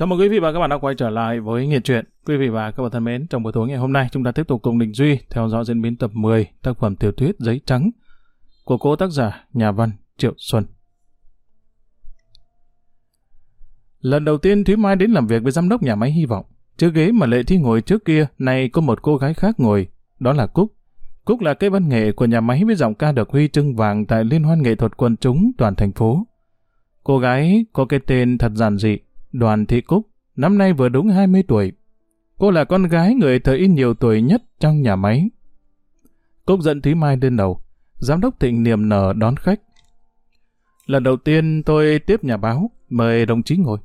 Chào mừng quý vị và các bạn đã quay trở lại với Nghiện Truyện. Quý vị và các bạn thân mến, trong buổi tối ngày hôm nay chúng ta tiếp tục cùng Đình Duy theo dõi diễn biến tập 10 tác phẩm tiểu thuyết Giấy Trắng của cố tác giả nhà văn Triệu Xuân. Lần đầu tiên Thúy Mai đến làm việc với giám đốc nhà máy Hy vọng. Trước ghế mà Lệ Thi ngồi trước kia, nay có một cô gái khác ngồi, đó là Cúc. Cúc là cây văn nghệ của nhà máy với giọng ca được huy chương vàng tại Liên hoan nghệ thuật quần chúng toàn thành phố. Cô gái có cái tên thật giản dị, Đoàn Thị Cúc, năm nay vừa đúng 20 tuổi. Cô là con gái người thời in nhiều tuổi nhất trong nhà máy. Cúc dẫn Thúy Mai lên đầu, giám đốc Thịnh niềm nở đón khách. Lần đầu tiên tôi tiếp nhà báo, mời đồng chí ngồi.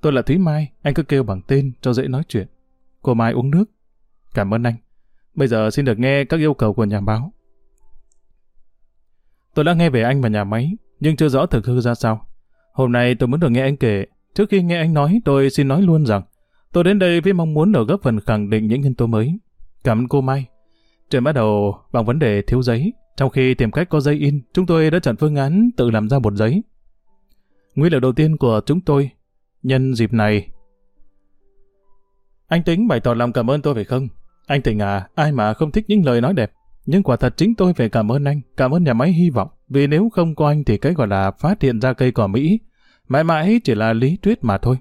Tôi là Thúy Mai, anh cứ kêu bằng tên cho dễ nói chuyện. Cô Mai uống nước. Cảm ơn anh. Bây giờ xin được nghe các yêu cầu của nhà báo. Tôi đã nghe về anh và nhà máy, nhưng chưa rõ thực hư ra sao. Hôm nay tôi muốn được nghe anh kể. Trước khi nghe anh nói, tôi xin nói luôn rằng tôi đến đây với mong muốn được góp phần khẳng định những nhân tố mới. Cảm ơn cô Mai. Chuyện bắt đầu bằng vấn đề thiếu giấy. Trong khi tìm cách có giấy in, chúng tôi đã chọn phương án tự làm ra bột giấy. Nguyên liệu đầu tiên của chúng tôi, nhân dịp này. Anh tính bày tỏ lòng cảm ơn tôi phải không? Anh Tình à, ai mà không thích những lời nói đẹp. Nhưng quả thật chính tôi phải cảm ơn anh, cảm ơn nhà máy hy vọng. Vì nếu không có anh thì cái gọi là phát hiện ra cây cỏ Mỹ, mãi mãi chỉ là lý thuyết mà thôi.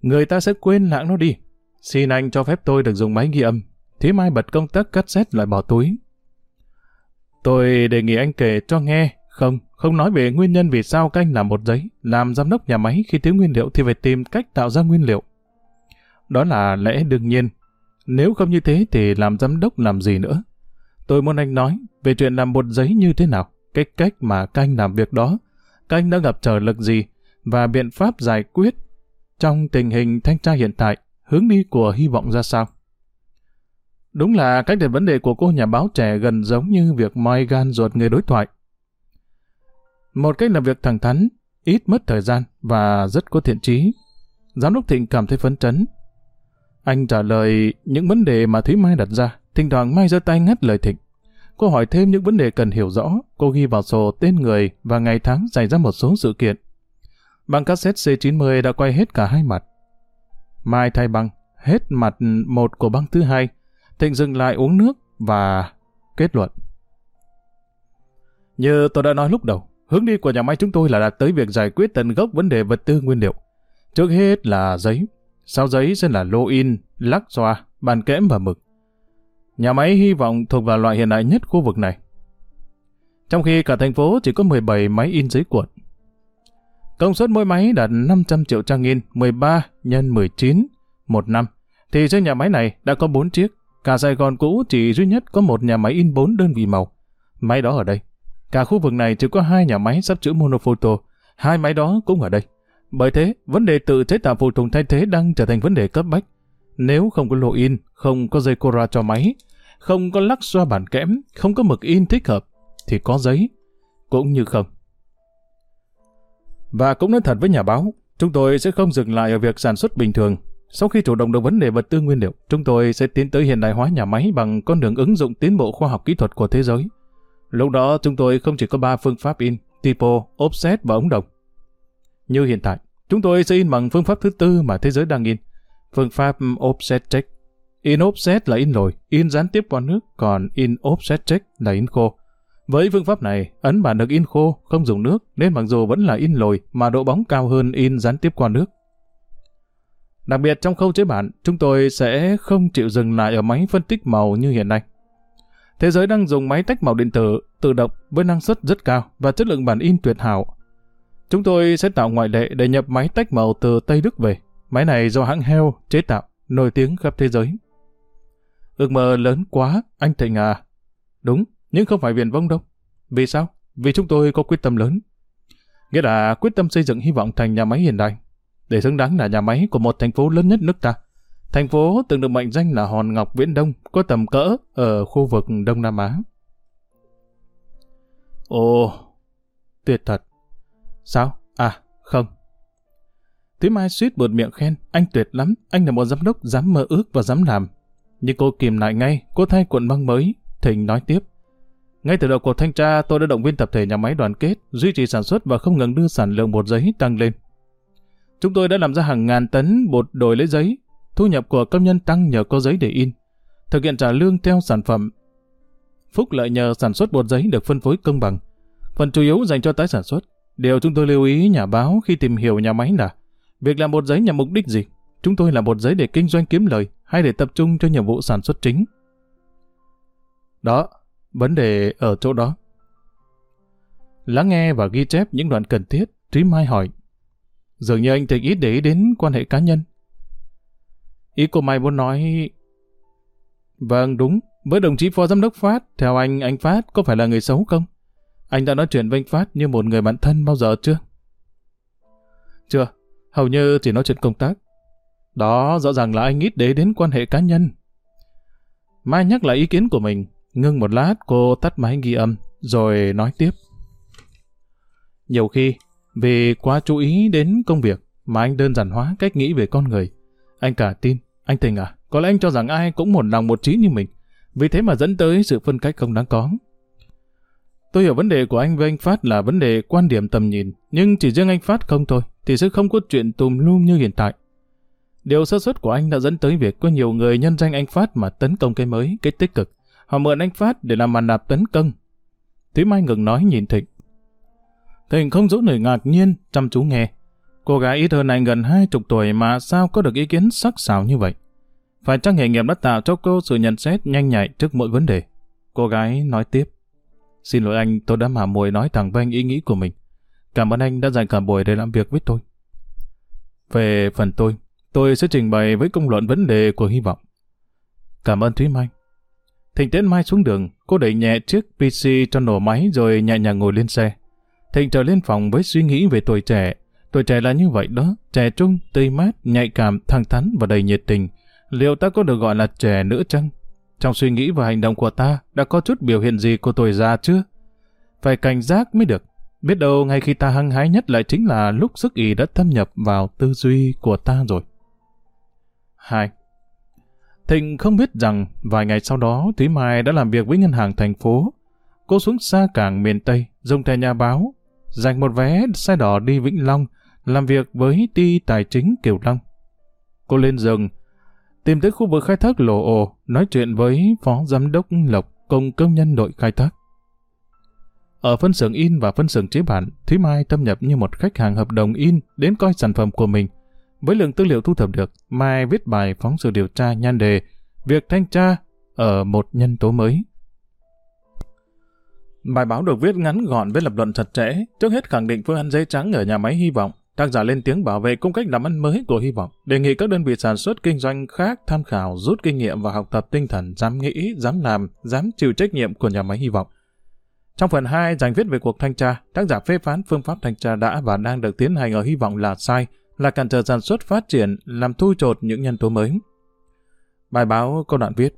Người ta sẽ quên lãng nó đi. Xin anh cho phép tôi được dùng máy ghi âm. thế Mai bật công tắc cắt xét lại bỏ túi. Tôi đề nghị anh kể cho nghe. Không, không nói về nguyên nhân vì sao canh làm một giấy, làm giám đốc nhà máy khi thiếu nguyên liệu thì phải tìm cách tạo ra nguyên liệu. Đó là lẽ đương nhiên. Nếu không như thế thì làm giám đốc làm gì nữa? Tôi muốn anh nói về chuyện làm bột giấy như thế nào, cái cách mà canh làm việc đó, canh đã gặp trở lực gì và biện pháp giải quyết trong tình hình thanh tra hiện tại, hướng đi của hy vọng ra sao. Đúng là cách đặt vấn đề của cô nhà báo trẻ gần giống như việc moi gan ruột người đối thoại. Một cách làm việc thẳng thắn, ít mất thời gian và rất có thiện trí. Giám đốc Thịnh cảm thấy phấn chấn. Anh trả lời những vấn đề mà Thúy Mai đặt ra, thỉnh thoảng Mai giơ tay ngắt lời Thịnh. Cô hỏi thêm những vấn đề cần hiểu rõ, cô ghi vào sổ tên người và ngày tháng xảy ra một số sự kiện. Băng cassette C90 đã quay hết cả hai mặt. Mai thay băng, hết mặt một của băng thứ hai, Thịnh dừng lại uống nước và kết luận. Như tôi đã nói lúc đầu, hướng đi của nhà máy chúng tôi là đạt tới việc giải quyết tận gốc vấn đề vật tư nguyên liệu. Trước hết là giấy, sau giấy sẽ là lô in, lắc xoa, bàn kẽm và mực. Nhà máy hy vọng thuộc vào loại hiện đại nhất khu vực này. Trong khi cả thành phố chỉ có 17 máy in giấy cuộn. Công suất mỗi máy đạt 500 triệu trang in 13 x 19 một năm, thì trên nhà máy này đã có 4 chiếc. Cả Sài Gòn cũ chỉ duy nhất có một nhà máy in 4 đơn vị màu. Máy đó ở đây. Cả khu vực này chỉ có hai nhà máy sắp chữ monophoto. Hai máy đó cũng ở đây. Bởi thế, vấn đề tự chế tạo phụ tùng thay thế đang trở thành vấn đề cấp bách. Nếu không có lô in, không có dây cora cho máy, không có lắc xoa bản kẽm, không có mực in thích hợp, thì có giấy, cũng như không. Và cũng nói thật với nhà báo, chúng tôi sẽ không dừng lại ở việc sản xuất bình thường. Sau khi chủ động được vấn đề vật tư nguyên liệu, chúng tôi sẽ tiến tới hiện đại hóa nhà máy bằng con đường ứng dụng tiến bộ khoa học kỹ thuật của thế giới. Lúc đó chúng tôi không chỉ có 3 phương pháp in, typo, offset và ống đồng. Như hiện tại, chúng tôi sẽ in bằng phương pháp thứ tư mà thế giới đang in, phương pháp offset check. In offset là in lồi, in gián tiếp qua nước, còn in offset check là in khô. Với phương pháp này, ấn bản được in khô, không dùng nước, nên mặc dù vẫn là in lồi mà độ bóng cao hơn in gián tiếp qua nước. Đặc biệt trong khâu chế bản, chúng tôi sẽ không chịu dừng lại ở máy phân tích màu như hiện nay. Thế giới đang dùng máy tách màu điện tử tự động với năng suất rất cao và chất lượng bản in tuyệt hảo. Chúng tôi sẽ tạo ngoại lệ để nhập máy tách màu từ Tây Đức về. Máy này do hãng Heo chế tạo, nổi tiếng khắp thế giới. Ước mơ lớn quá, anh Thịnh à. Đúng, nhưng không phải viền vông đâu. Vì sao? Vì chúng tôi có quyết tâm lớn. Nghĩa là quyết tâm xây dựng hy vọng thành nhà máy hiện đại, để xứng đáng là nhà máy của một thành phố lớn nhất nước ta. Thành phố từng được mệnh danh là Hòn Ngọc Viễn Đông, có tầm cỡ ở khu vực Đông Nam Á. Ồ, tuyệt thật. Sao? À, không. Thế Mai suýt buột miệng khen, anh tuyệt lắm, anh là một giám đốc dám mơ ước và dám làm. Nhưng cô kìm lại ngay, cô thay cuộn băng mới, Thịnh nói tiếp. Ngay từ đầu cuộc thanh tra, tôi đã động viên tập thể nhà máy đoàn kết, duy trì sản xuất và không ngừng đưa sản lượng bột giấy tăng lên. chúng tôi đã làm ra hàng ngàn tấn bột đổi lấy giấy. Thu nhập của công nhân tăng nhờ có giấy để in. Thực hiện trả lương theo sản phẩm. Phúc lợi nhờ sản xuất bột giấy được phân phối công bằng. Phần chủ yếu dành cho tái sản xuất. Điều chúng tôi lưu ý nhà báo khi tìm hiểu nhà máy là việc làm bột giấy nhằm mục đích gì? Chúng tôi làm bột giấy để kinh doanh kiếm lời hay để tập trung cho nhiệm vụ sản xuất chính? Đó, vấn đề ở chỗ đó. Lắng nghe và ghi chép những đoạn cần thiết, Trí Mai hỏi. Dường như anh Thịnh ít để ý đến quan hệ cá nhân. Ý cô Mai muốn nói... Vâng, đúng. Với đồng chí phó giám đốc Phát, theo anh, anh Phát có phải là người xấu không? Anh đã nói chuyện với anh Phát như một người bạn thân bao giờ chưa? Chưa, hầu như chỉ nói chuyện công tác. Đó rõ ràng là anh ít để đến quan hệ cá nhân. Mai nhắc lại ý kiến của mình, ngưng một lát cô tắt máy ghi âm, rồi nói tiếp. Nhiều khi, vì quá chú ý đến công việc mà anh đơn giản hóa cách nghĩ về con người. Anh cả tin, anh tình à, có lẽ anh cho rằng ai cũng một lòng một trí như mình, vì thế mà dẫn tới sự phân cách không đáng có. Tôi hiểu vấn đề của anh với anh Phát là vấn đề quan điểm tầm nhìn, nhưng chỉ riêng anh Phát không thôi, thì sẽ không có chuyện tùm lum như hiện tại. Điều sơ suất của anh đã dẫn tới việc có nhiều người nhân danh anh Phát mà tấn công cái mới, cái tích cực. Họ mượn anh Phát để làm màn đạp tấn công. Thúy Mai ngừng nói nhìn Thịnh. Thịnh không giữ nổi ngạc nhiên, chăm chú nghe. Cô gái ít hơn anh gần hai chục tuổi mà sao có được ý kiến sắc sảo như vậy? Phải chăng nghề nghiệp đã tạo cho cô sự nhận xét nhanh nhạy trước mỗi vấn đề? Cô gái nói tiếp. Xin lỗi anh, tôi đã mà mồi nói thẳng với anh ý nghĩ của mình. Cảm ơn anh đã dành cả buổi để làm việc với tôi. Về phần tôi, tôi sẽ trình bày với công luận vấn đề của hy vọng. Cảm ơn Thúy Mai. Thịnh tiến Mai xuống đường, cô đẩy nhẹ chiếc PC cho nổ máy rồi nhẹ nhàng ngồi lên xe. Thịnh trở lên phòng với suy nghĩ về tuổi trẻ. Tuổi trẻ là như vậy đó, trẻ trung, tươi mát, nhạy cảm, thẳng thắn và đầy nhiệt tình. Liệu ta có được gọi là trẻ nữa chăng? Trong suy nghĩ và hành động của ta đã có chút biểu hiện gì của tuổi già chưa? Phải cảnh giác mới được. Biết đâu ngay khi ta hăng hái nhất lại chính là lúc sức ý đã thâm nhập vào tư duy của ta rồi. 2. Thịnh không biết rằng vài ngày sau đó Thúy Mai đã làm việc với ngân hàng thành phố. Cô xuống xa cảng miền Tây, dùng thẻ nhà báo, dành một vé xe đỏ đi Vĩnh Long, làm việc với ty tài chính Kiều Long. Cô lên rừng, tìm tới khu vực khai thác lộ ồ, nói chuyện với phó giám đốc Lộc cùng công nhân đội khai thác. Ở phân xưởng in và phân xưởng chế bản, Thúy Mai thâm nhập như một khách hàng hợp đồng in đến coi sản phẩm của mình. Với lượng tư liệu thu thập được, Mai viết bài phóng sự điều tra nhan đề Việc thanh tra ở một nhân tố mới. Bài báo được viết ngắn gọn với lập luận chặt chẽ, trước hết khẳng định phương án giấy trắng ở nhà máy hy vọng. Tác giả lên tiếng bảo vệ cung cách làm ăn mới của hy vọng, đề nghị các đơn vị sản xuất kinh doanh khác tham khảo, rút kinh nghiệm và học tập tinh thần dám nghĩ, dám làm, dám chịu trách nhiệm của nhà máy hy vọng. Trong phần 2 dành viết về cuộc thanh tra, tác giả phê phán phương pháp thanh tra đã và đang được tiến hành ở hy vọng là sai, là cản trở sản xuất phát triển, làm thu chột những nhân tố mới. Bài báo có đoạn viết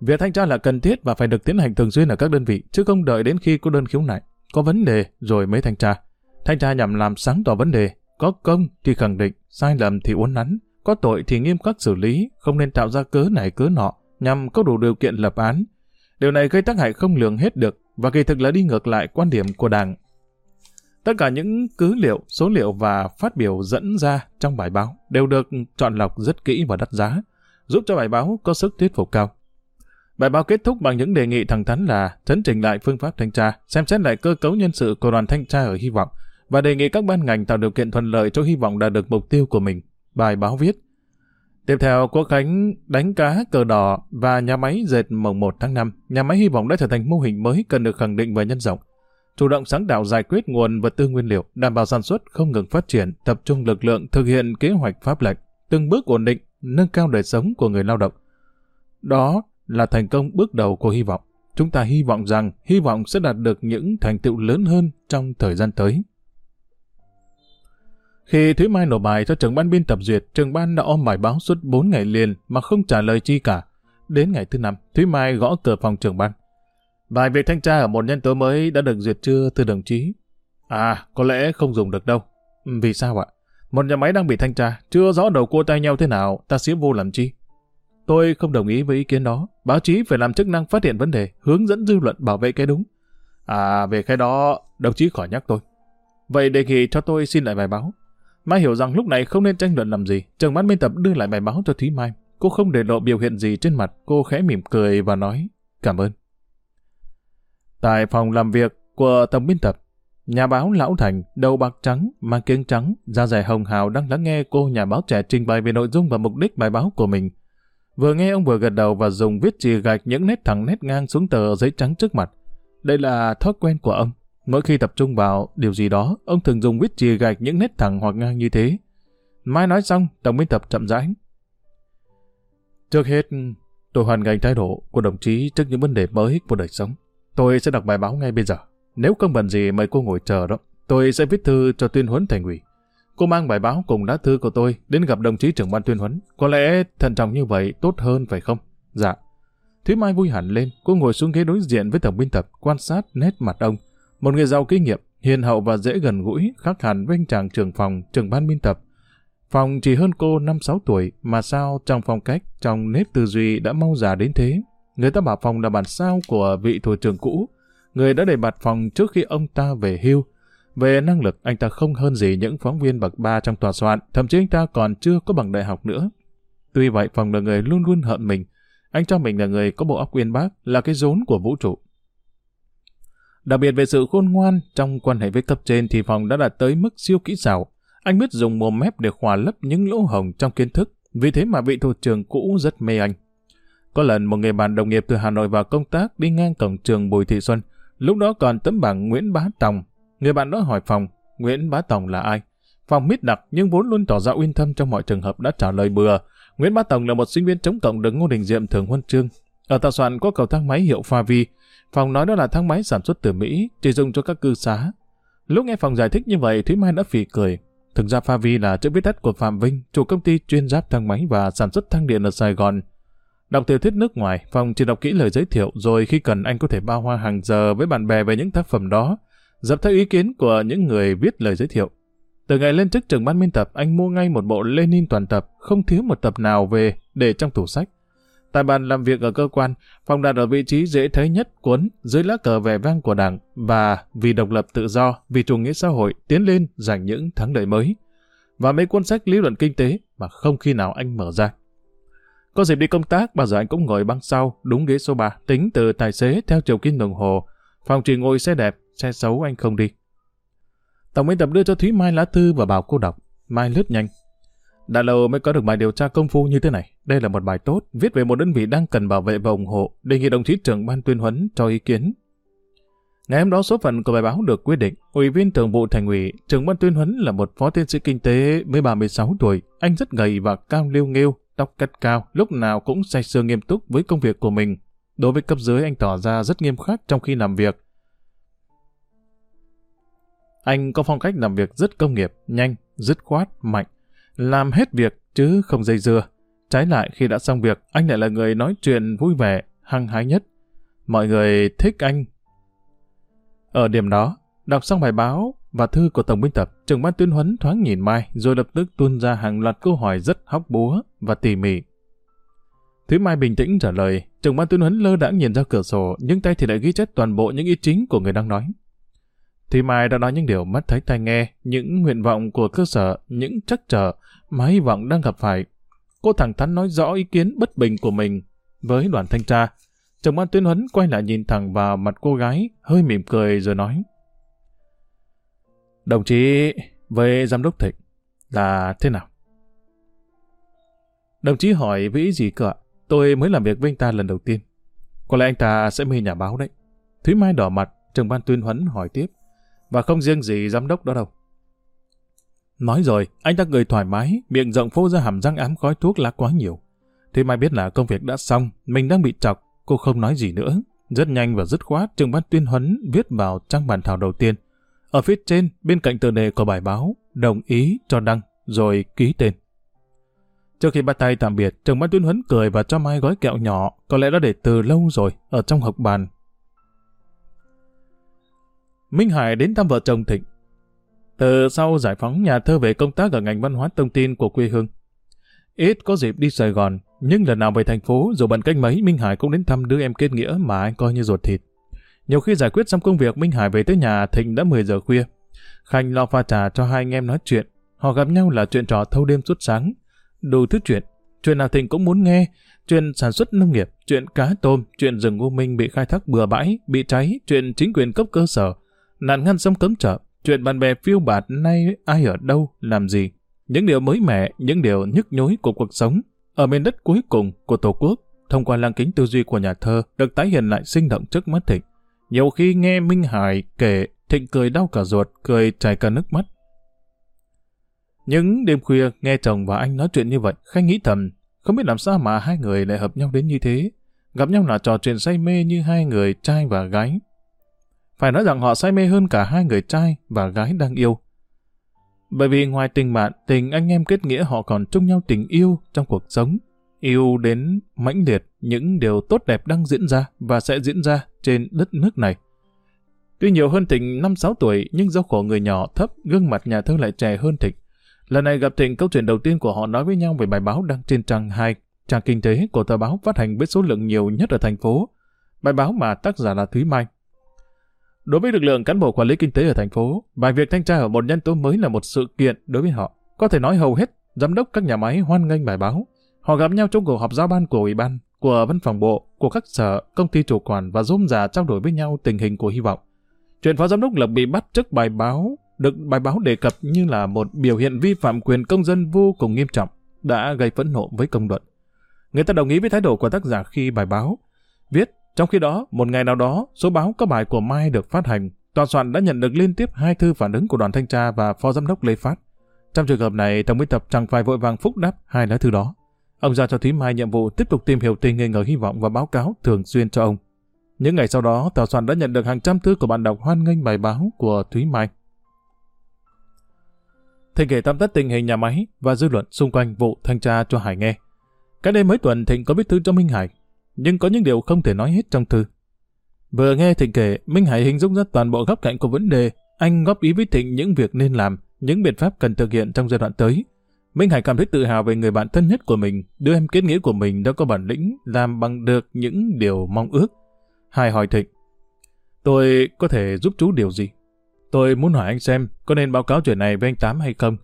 Việc thanh tra là cần thiết và phải được tiến hành thường xuyên ở các đơn vị, chứ không đợi đến khi có đơn khiếu nại, có vấn đề rồi mới thanh tra. Thanh tra nhằm làm sáng tỏ vấn đề, có công thì khẳng định, sai lầm thì uốn nắn, có tội thì nghiêm khắc xử lý, không nên tạo ra cớ này cớ nọ, nhằm có đủ điều kiện lập án. Điều này gây tác hại không lường hết được và kỳ thực là đi ngược lại quan điểm của Đảng. Tất cả những cứ liệu, số liệu và phát biểu dẫn ra trong bài báo đều được chọn lọc rất kỹ và đắt giá, giúp cho bài báo có sức thuyết phục cao. Bài báo kết thúc bằng những đề nghị thẳng thắn là chấn chỉnh lại phương pháp thanh tra, xem xét lại cơ cấu nhân sự của đoàn thanh tra ở Hy vọng và đề nghị các ban ngành tạo điều kiện thuận lợi cho Hy vọng đạt được mục tiêu của mình. Bài báo viết Tiếp theo, Quốc Khánh đánh cá cờ đỏ và nhà máy dệt mồng 1 tháng 5. Nhà máy hy vọng đã trở thành mô hình mới cần được khẳng định và nhân rộng. Chủ động sáng tạo giải quyết nguồn vật tư nguyên liệu, đảm bảo sản xuất không ngừng phát triển, tập trung lực lượng thực hiện kế hoạch pháp lệnh, từng bước ổn định, nâng cao đời sống của người lao động. Đó là thành công bước đầu của hy vọng. Chúng ta hy vọng rằng hy vọng sẽ đạt được những thành tựu lớn hơn trong thời gian tới. Khi Thúy Mai nộp bài cho trưởng ban biên tập duyệt, trưởng ban đã ôm bài báo suốt 4 ngày liền mà không trả lời chi cả. Đến ngày thứ năm, Thúy Mai gõ cửa phòng trưởng ban. Vài việc thanh tra ở một nhân tố mới đã được duyệt chưa từ đồng chí? À, có lẽ không dùng được đâu. Ừ, vì sao ạ? Một nhà máy đang bị thanh tra, chưa rõ đầu cua tay nhau thế nào, ta xíu vô làm chi? Tôi không đồng ý với ý kiến đó. Báo chí phải làm chức năng phát hiện vấn đề, hướng dẫn dư luận bảo vệ cái đúng. À, về cái đó, đồng chí khỏi nhắc tôi. Vậy đề nghị cho tôi xin lại bài báo. Mai hiểu rằng lúc này không nên tranh luận làm gì. Trường ban biên tập đưa lại bài báo cho Thúy Mai. Cô không để lộ biểu hiện gì trên mặt. Cô khẽ mỉm cười và nói cảm ơn. Tại phòng làm việc của tổng biên tập, nhà báo Lão Thành, đầu bạc trắng, mang kiếng trắng, da dày hồng hào đang lắng nghe cô nhà báo trẻ trình bày về nội dung và mục đích bài báo của mình. Vừa nghe ông vừa gật đầu và dùng viết chì gạch những nét thẳng nét ngang xuống tờ giấy trắng trước mặt. Đây là thói quen của ông. Mỗi khi tập trung vào điều gì đó, ông thường dùng viết chì gạch những nét thẳng hoặc ngang như thế. Mai nói xong, tổng biên tập chậm rãi. Trước hết, tôi hoàn ngành thái độ của đồng chí trước những vấn đề mới của đời sống. Tôi sẽ đọc bài báo ngay bây giờ. Nếu không bận gì mời cô ngồi chờ đó. Tôi sẽ viết thư cho tuyên huấn thành ủy. Cô mang bài báo cùng lá thư của tôi đến gặp đồng chí trưởng ban tuyên huấn. Có lẽ thận trọng như vậy tốt hơn phải không? Dạ. Thúy Mai vui hẳn lên, cô ngồi xuống ghế đối diện với tổng biên tập, quan sát nét mặt ông. Một người giàu kinh nghiệm, hiền hậu và dễ gần gũi, khác hẳn với anh chàng trưởng phòng, trưởng ban biên tập. Phòng chỉ hơn cô 5-6 tuổi, mà sao trong phong cách, trong nếp tư duy đã mau già đến thế. Người ta bảo phòng là bản sao của vị thủ trưởng cũ, người đã để bạt phòng trước khi ông ta về hưu. Về năng lực, anh ta không hơn gì những phóng viên bậc ba trong tòa soạn, thậm chí anh ta còn chưa có bằng đại học nữa. Tuy vậy, phòng là người luôn luôn hận mình. Anh cho mình là người có bộ óc uyên bác, là cái rốn của vũ trụ. Đặc biệt về sự khôn ngoan trong quan hệ với cấp trên thì phòng đã đạt tới mức siêu kỹ xảo. Anh biết dùng mồm mép để khỏa lấp những lỗ hồng trong kiến thức, vì thế mà vị thủ trưởng cũ rất mê anh. Có lần một người bạn đồng nghiệp từ Hà Nội vào công tác đi ngang cổng trường Bùi Thị Xuân, lúc đó còn tấm bảng Nguyễn Bá Tòng. Người bạn đó hỏi phòng, Nguyễn Bá Tòng là ai? Phòng mít đặc nhưng vốn luôn tỏ ra uyên thâm trong mọi trường hợp đã trả lời bừa. Nguyễn Bá Tòng là một sinh viên chống cộng được Ngô Đình Diệm thường huân chương. Ở tòa soạn có cầu thang máy hiệu Pha Vi. Phòng nói đó là thang máy sản xuất từ Mỹ, chỉ dùng cho các cư xá. Lúc nghe phòng giải thích như vậy, Thúy Mai đã phì cười. Thực ra Pha Vi là chữ viết tắt của Phạm Vinh, chủ công ty chuyên giáp thang máy và sản xuất thang điện ở Sài Gòn. Đọc tiểu thuyết nước ngoài, Phong chỉ đọc kỹ lời giới thiệu rồi khi cần anh có thể bao hoa hàng giờ với bạn bè về những tác phẩm đó, dập theo ý kiến của những người viết lời giới thiệu. Từ ngày lên chức trưởng ban biên tập, anh mua ngay một bộ Lenin toàn tập, không thiếu một tập nào về để trong tủ sách. Tại bàn làm việc ở cơ quan, Phong đặt ở vị trí dễ thấy nhất cuốn dưới lá cờ vẻ vang của Đảng và vì độc lập tự do, vì chủ nghĩa xã hội tiến lên giành những thắng lợi mới. Và mấy cuốn sách lý luận kinh tế mà không khi nào anh mở ra. Có dịp đi công tác, bà giờ anh cũng ngồi băng sau, đúng ghế số 3, tính từ tài xế theo chiều kim đồng hồ. Phòng chỉ ngồi xe đẹp, xe xấu anh không đi. Tổng biên tập đưa cho Thúy Mai lá thư và bảo cô đọc. Mai lướt nhanh. Đã lâu mới có được bài điều tra công phu như thế này. Đây là một bài tốt, viết về một đơn vị đang cần bảo vệ và ủng hộ, đề nghị đồng chí trưởng ban tuyên huấn cho ý kiến. Ngày hôm đó số phận của bài báo được quyết định. Ủy viên thường vụ thành ủy, trưởng ban tuyên huấn là một phó tiến sĩ kinh tế mới 36 tuổi. Anh rất gầy và cao liêu nghêu, tóc cắt cao, lúc nào cũng say sưa nghiêm túc với công việc của mình. Đối với cấp dưới anh tỏ ra rất nghiêm khắc trong khi làm việc. Anh có phong cách làm việc rất công nghiệp, nhanh, dứt khoát, mạnh. Làm hết việc chứ không dây dưa. Trái lại khi đã xong việc, anh lại là người nói chuyện vui vẻ, hăng hái nhất. Mọi người thích anh. Ở điểm đó, đọc xong bài báo, và thư của Tổng biên tập, trưởng ban tuyên huấn thoáng nhìn Mai rồi lập tức tuôn ra hàng loạt câu hỏi rất hóc búa và tỉ mỉ. Thúy Mai bình tĩnh trả lời, trưởng ban tuyên huấn lơ đãng nhìn ra cửa sổ, nhưng tay thì lại ghi chép toàn bộ những ý chính của người đang nói. Thúy Mai đã nói những điều mắt thấy tai nghe, những nguyện vọng của cơ sở, những trắc trở mà hy vọng đang gặp phải. Cô thẳng thắn nói rõ ý kiến bất bình của mình với đoàn thanh tra. Trưởng ban tuyên huấn quay lại nhìn thẳng vào mặt cô gái, hơi mỉm cười rồi nói. Đồng chí với giám đốc Thịnh là thế nào? Đồng chí hỏi với ý gì cơ ạ? Tôi mới làm việc với anh ta lần đầu tiên. Có lẽ anh ta sẽ mê nhà báo đấy. Thúy Mai đỏ mặt, trưởng ban tuyên huấn hỏi tiếp. Và không riêng gì giám đốc đó đâu. Nói rồi, anh ta cười thoải mái, miệng rộng phô ra hàm răng ám khói thuốc lá quá nhiều. Thúy Mai biết là công việc đã xong, mình đang bị chọc, cô không nói gì nữa. Rất nhanh và dứt khoát, trưởng ban tuyên huấn viết vào trang bản thảo đầu tiên. Ở phía trên, bên cạnh tựa đề của bài báo, đồng ý cho đăng, rồi ký tên. Trước khi bắt tay tạm biệt, chồng ban tuyên huấn cười và cho Mai gói kẹo nhỏ, có lẽ đã để từ lâu rồi, ở trong hộp bàn. Minh Hải đến thăm vợ chồng Thịnh. Từ sau giải phóng nhà thơ về công tác ở ngành văn hóa thông tin của quê hương. Ít có dịp đi Sài Gòn, nhưng lần nào về thành phố, dù bận cách mấy, Minh Hải cũng đến thăm đứa em kết nghĩa mà anh coi như ruột thịt. Nhiều khi giải quyết xong công việc, Minh Hải về tới nhà Thịnh đã 10 giờ khuya. Khanh lo pha trà cho hai anh em nói chuyện. Họ gặp nhau là chuyện trò thâu đêm suốt sáng. Đủ thứ chuyện. Chuyện nào Thịnh cũng muốn nghe. Chuyện sản xuất nông nghiệp, chuyện cá tôm, chuyện rừng U Minh bị khai thác bừa bãi, bị cháy, chuyện chính quyền cấp cơ sở, nạn ngăn sông cấm chợ, chuyện bạn bè phiêu bạt nay ai ở đâu, làm gì. Những điều mới mẻ, những điều nhức nhối của cuộc sống. Ở miền đất cuối cùng của Tổ quốc, thông qua lăng kính tư duy của nhà thơ, được tái hiện lại sinh động trước mắt Thịnh. Nhiều khi nghe Minh Hải kể, Thịnh cười đau cả ruột, cười chảy cả nước mắt. Những đêm khuya nghe chồng và anh nói chuyện như vậy, Khanh nghĩ thầm, không biết làm sao mà hai người lại hợp nhau đến như thế. Gặp nhau là trò chuyện say mê như hai người trai và gái. Phải nói rằng họ say mê hơn cả hai người trai và gái đang yêu. Bởi vì ngoài tình bạn, tình anh em kết nghĩa họ còn chung nhau tình yêu trong cuộc sống. Yêu đến mãnh liệt những điều tốt đẹp đang diễn ra và sẽ diễn ra trên đất nước này. Tuy nhiều hơn Thịnh 5-6 tuổi, nhưng do khổ người nhỏ thấp, gương mặt nhà thơ lại trẻ hơn Thịnh. Lần này gặp Thịnh, câu chuyện đầu tiên của họ nói với nhau về bài báo đăng trên trang 2, trang kinh tế của tờ báo phát hành với số lượng nhiều nhất ở thành phố. Bài báo mà tác giả là Thúy Mai. Đối với lực lượng cán bộ quản lý kinh tế ở thành phố, bài việc thanh tra ở một nhân tố mới là một sự kiện đối với họ. Có thể nói hầu hết, giám đốc các nhà máy hoan nghênh bài báo. Họ gặp nhau trong cuộc họp giao ban của ủy ban, của văn phòng bộ, của các sở, công ty chủ quản và rôm rà trao đổi với nhau tình hình của hy vọng. Chuyện phó giám đốc Lập bị bắt trước bài báo được bài báo đề cập như là một biểu hiện vi phạm quyền công dân vô cùng nghiêm trọng, đã gây phẫn nộ với công luận. Người ta đồng ý với thái độ của tác giả khi bài báo viết trong khi đó, một ngày nào đó, số báo có bài của Mai được phát hành, tòa soạn đã nhận được liên tiếp hai thư phản ứng của đoàn thanh tra và phó giám đốc Lê Phát. Trong trường hợp này, tổng biên tập chẳng phải vội vàng phúc đáp hai lá thư đó. Ông giao cho Thúy Mai nhiệm vụ tiếp tục tìm hiểu tình hình ở hy vọng và báo cáo thường xuyên cho ông. Những ngày sau đó, Tào soạn đã nhận được hàng trăm thư của bạn đọc hoan nghênh bài báo của Thúy Mai. Thịnh kể tóm tắt tình hình nhà máy và dư luận xung quanh vụ thanh tra cho Hải nghe. Cái đêm mấy tuần Thịnh có viết thư cho Minh Hải, nhưng có những điều không thể nói hết trong thư. Vừa nghe Thịnh kể, Minh Hải hình dung ra toàn bộ góc cạnh của vấn đề, anh góp ý với Thịnh những việc nên làm, những biện pháp cần thực hiện trong giai đoạn tới. Minh Hải cảm thấy tự hào về người bạn thân nhất của mình, đứa em kết nghĩa của mình đã có bản lĩnh làm bằng được những điều mong ước. Hải hỏi Thịnh, tôi có thể giúp chú điều gì? Tôi muốn hỏi anh xem có nên báo cáo chuyện này với anh Tám hay không.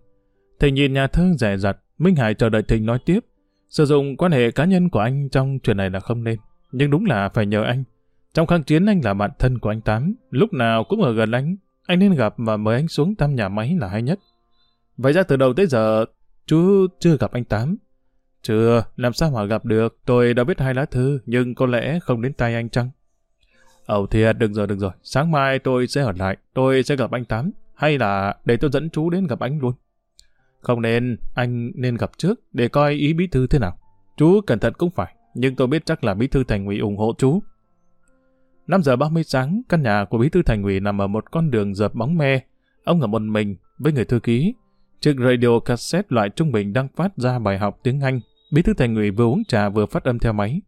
Thịnh nhìn nhà thơ rẻ rặt, Minh Hải chờ đợi Thịnh nói tiếp. Sử dụng quan hệ cá nhân của anh trong chuyện này là không nên. Nhưng đúng là phải nhờ anh. Trong kháng chiến anh là bạn thân của anh Tám, lúc nào cũng ở gần anh. Anh nên gặp và mời anh xuống thăm nhà máy là hay nhất. Vậy ra từ đầu tới giờ, chú chưa gặp anh Tám. Chưa, làm sao mà gặp được, tôi đã viết hai lá thư, nhưng có lẽ không đến tay anh chăng? Ồ thiệt, được rồi, được rồi, sáng mai tôi sẽ ở lại, tôi sẽ gặp anh Tám, hay là để tôi dẫn chú đến gặp anh luôn. Không nên, anh nên gặp trước để coi ý bí thư thế nào. Chú cẩn thận cũng phải, nhưng tôi biết chắc là bí thư thành ủy ủng hộ chú. 5 giờ 30 sáng, căn nhà của bí thư thành ủy nằm ở một con đường dợp bóng me. Ông ở một mình với người thư ký. Chiếc radio cassette loại trung bình đang phát ra bài học tiếng Anh. Bí thư thành ủy vừa uống trà vừa phát âm theo máy.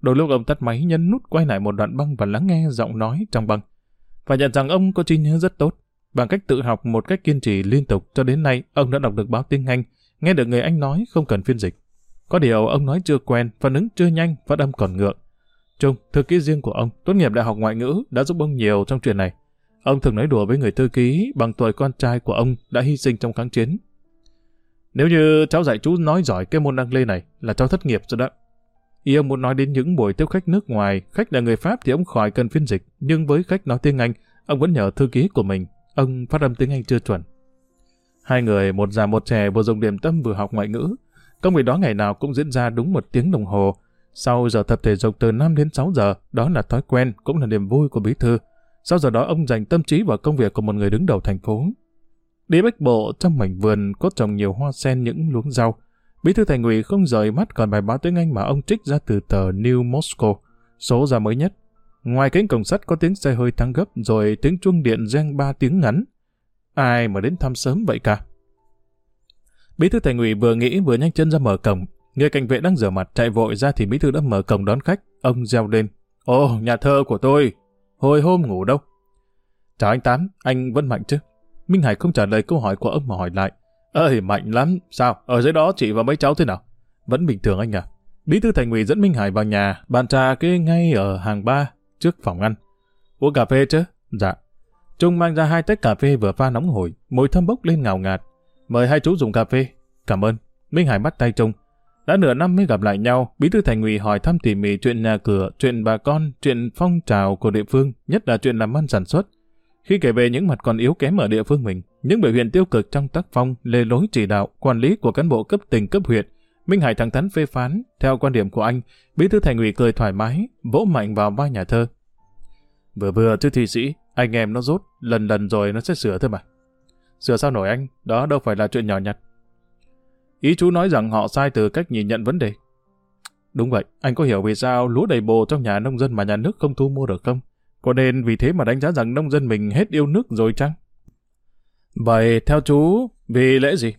Đôi lúc ông tắt máy nhấn nút quay lại một đoạn băng và lắng nghe giọng nói trong băng. Và nhận rằng ông có trí nhớ rất tốt. Bằng cách tự học một cách kiên trì liên tục cho đến nay, ông đã đọc được báo tiếng Anh, nghe được người Anh nói không cần phiên dịch. Có điều ông nói chưa quen, phản ứng chưa nhanh, phát âm còn ngượng. Trung, thư ký riêng của ông, tốt nghiệp đại học ngoại ngữ, đã giúp ông nhiều trong chuyện này. Ông thường nói đùa với người thư ký bằng tuổi con trai của ông đã hy sinh trong kháng chiến. Nếu như cháu dạy chú nói giỏi cái môn đăng lê này là cháu thất nghiệp rồi đó. Ý ông muốn nói đến những buổi tiếp khách nước ngoài, khách là người Pháp thì ông khỏi cần phiên dịch, nhưng với khách nói tiếng Anh, ông vẫn nhờ thư ký của mình Ông phát âm tiếng Anh chưa chuẩn. Hai người, một già một trẻ vừa dùng điểm tâm vừa học ngoại ngữ. Công việc đó ngày nào cũng diễn ra đúng một tiếng đồng hồ. Sau giờ tập thể dục từ 5 đến 6 giờ, đó là thói quen, cũng là niềm vui của bí thư. Sau giờ đó ông dành tâm trí vào công việc của một người đứng đầu thành phố. Đi bách bộ trong mảnh vườn có trồng nhiều hoa sen những luống rau. Bí thư thành ủy không rời mắt còn bài báo tiếng Anh mà ông trích ra từ tờ New Moscow, số ra mới nhất. Ngoài cánh cổng sắt có tiếng xe hơi tăng gấp rồi tiếng chuông điện reng ba tiếng ngắn. Ai mà đến thăm sớm vậy cả? Bí thư thành ủy vừa nghĩ vừa nhanh chân ra mở cổng. Người cảnh vệ đang rửa mặt chạy vội ra thì bí thư đã mở cổng đón khách. Ông reo lên. Ồ, nhà thơ của tôi. Hồi hôm ngủ đâu? Chào anh Tám, anh vẫn mạnh chứ? Minh Hải không trả lời câu hỏi của ông mà hỏi lại. Ơi, mạnh lắm. Sao? Ở dưới đó chị và mấy cháu thế nào? Vẫn bình thường anh à. Bí thư thành ủy dẫn Minh Hải vào nhà, bàn trà kê ngay ở hàng ba, trước phòng ăn. Uống cà phê chứ? Dạ. Trung mang ra hai tách cà phê vừa pha nóng hổi, mùi thơm bốc lên ngào ngạt. Mời hai chú dùng cà phê. Cảm ơn. Minh Hải bắt tay Trung. Đã nửa năm mới gặp lại nhau, Bí thư Thành ủy hỏi thăm tỉ mỉ chuyện nhà cửa, chuyện bà con, chuyện phong trào của địa phương, nhất là chuyện làm ăn sản xuất. Khi kể về những mặt còn yếu kém ở địa phương mình, những biểu hiện tiêu cực trong tác phong, lề lối chỉ đạo, quản lý của cán bộ cấp tỉnh cấp huyện, Minh Hải thẳng thắn phê phán, theo quan điểm của anh, Bí thư Thành ủy cười thoải mái, vỗ mạnh vào vai nhà thơ. Vừa vừa chứ thị sĩ, anh em nó rốt, lần lần rồi nó sẽ sửa thôi mà. Sửa sao nổi anh, đó đâu phải là chuyện nhỏ nhặt. Ý chú nói rằng họ sai từ cách nhìn nhận vấn đề. Đúng vậy, anh có hiểu vì sao lúa đầy bồ trong nhà nông dân mà nhà nước không thu mua được không? Có nên vì thế mà đánh giá rằng nông dân mình hết yêu nước rồi chăng? Vậy theo chú, vì lẽ gì?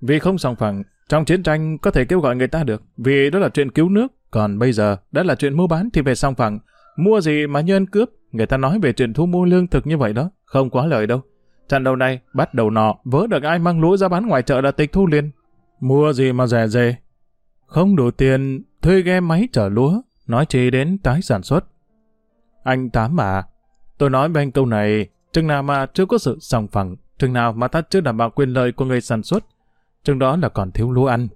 Vì không sòng phẳng, trong chiến tranh có thể kêu gọi người ta được, vì đó là chuyện cứu nước, còn bây giờ đã là chuyện mua bán thì về song phẳng. Mua gì mà như ăn cướp, người ta nói về chuyện thu mua lương thực như vậy đó, không quá lời đâu. Trận đầu này, bắt đầu nọ, vớ được ai mang lúa ra bán ngoài chợ là tịch thu liền. Mua gì mà rẻ rề. Không đủ tiền, thuê ghe máy chở lúa, nói chi đến tái sản xuất. Anh Tám mà, tôi nói với anh câu này, chừng nào mà chưa có sự sòng phẳng, chừng nào mà ta chưa đảm bảo quyền lợi của người sản xuất, chừng đó là còn thiếu lúa ăn.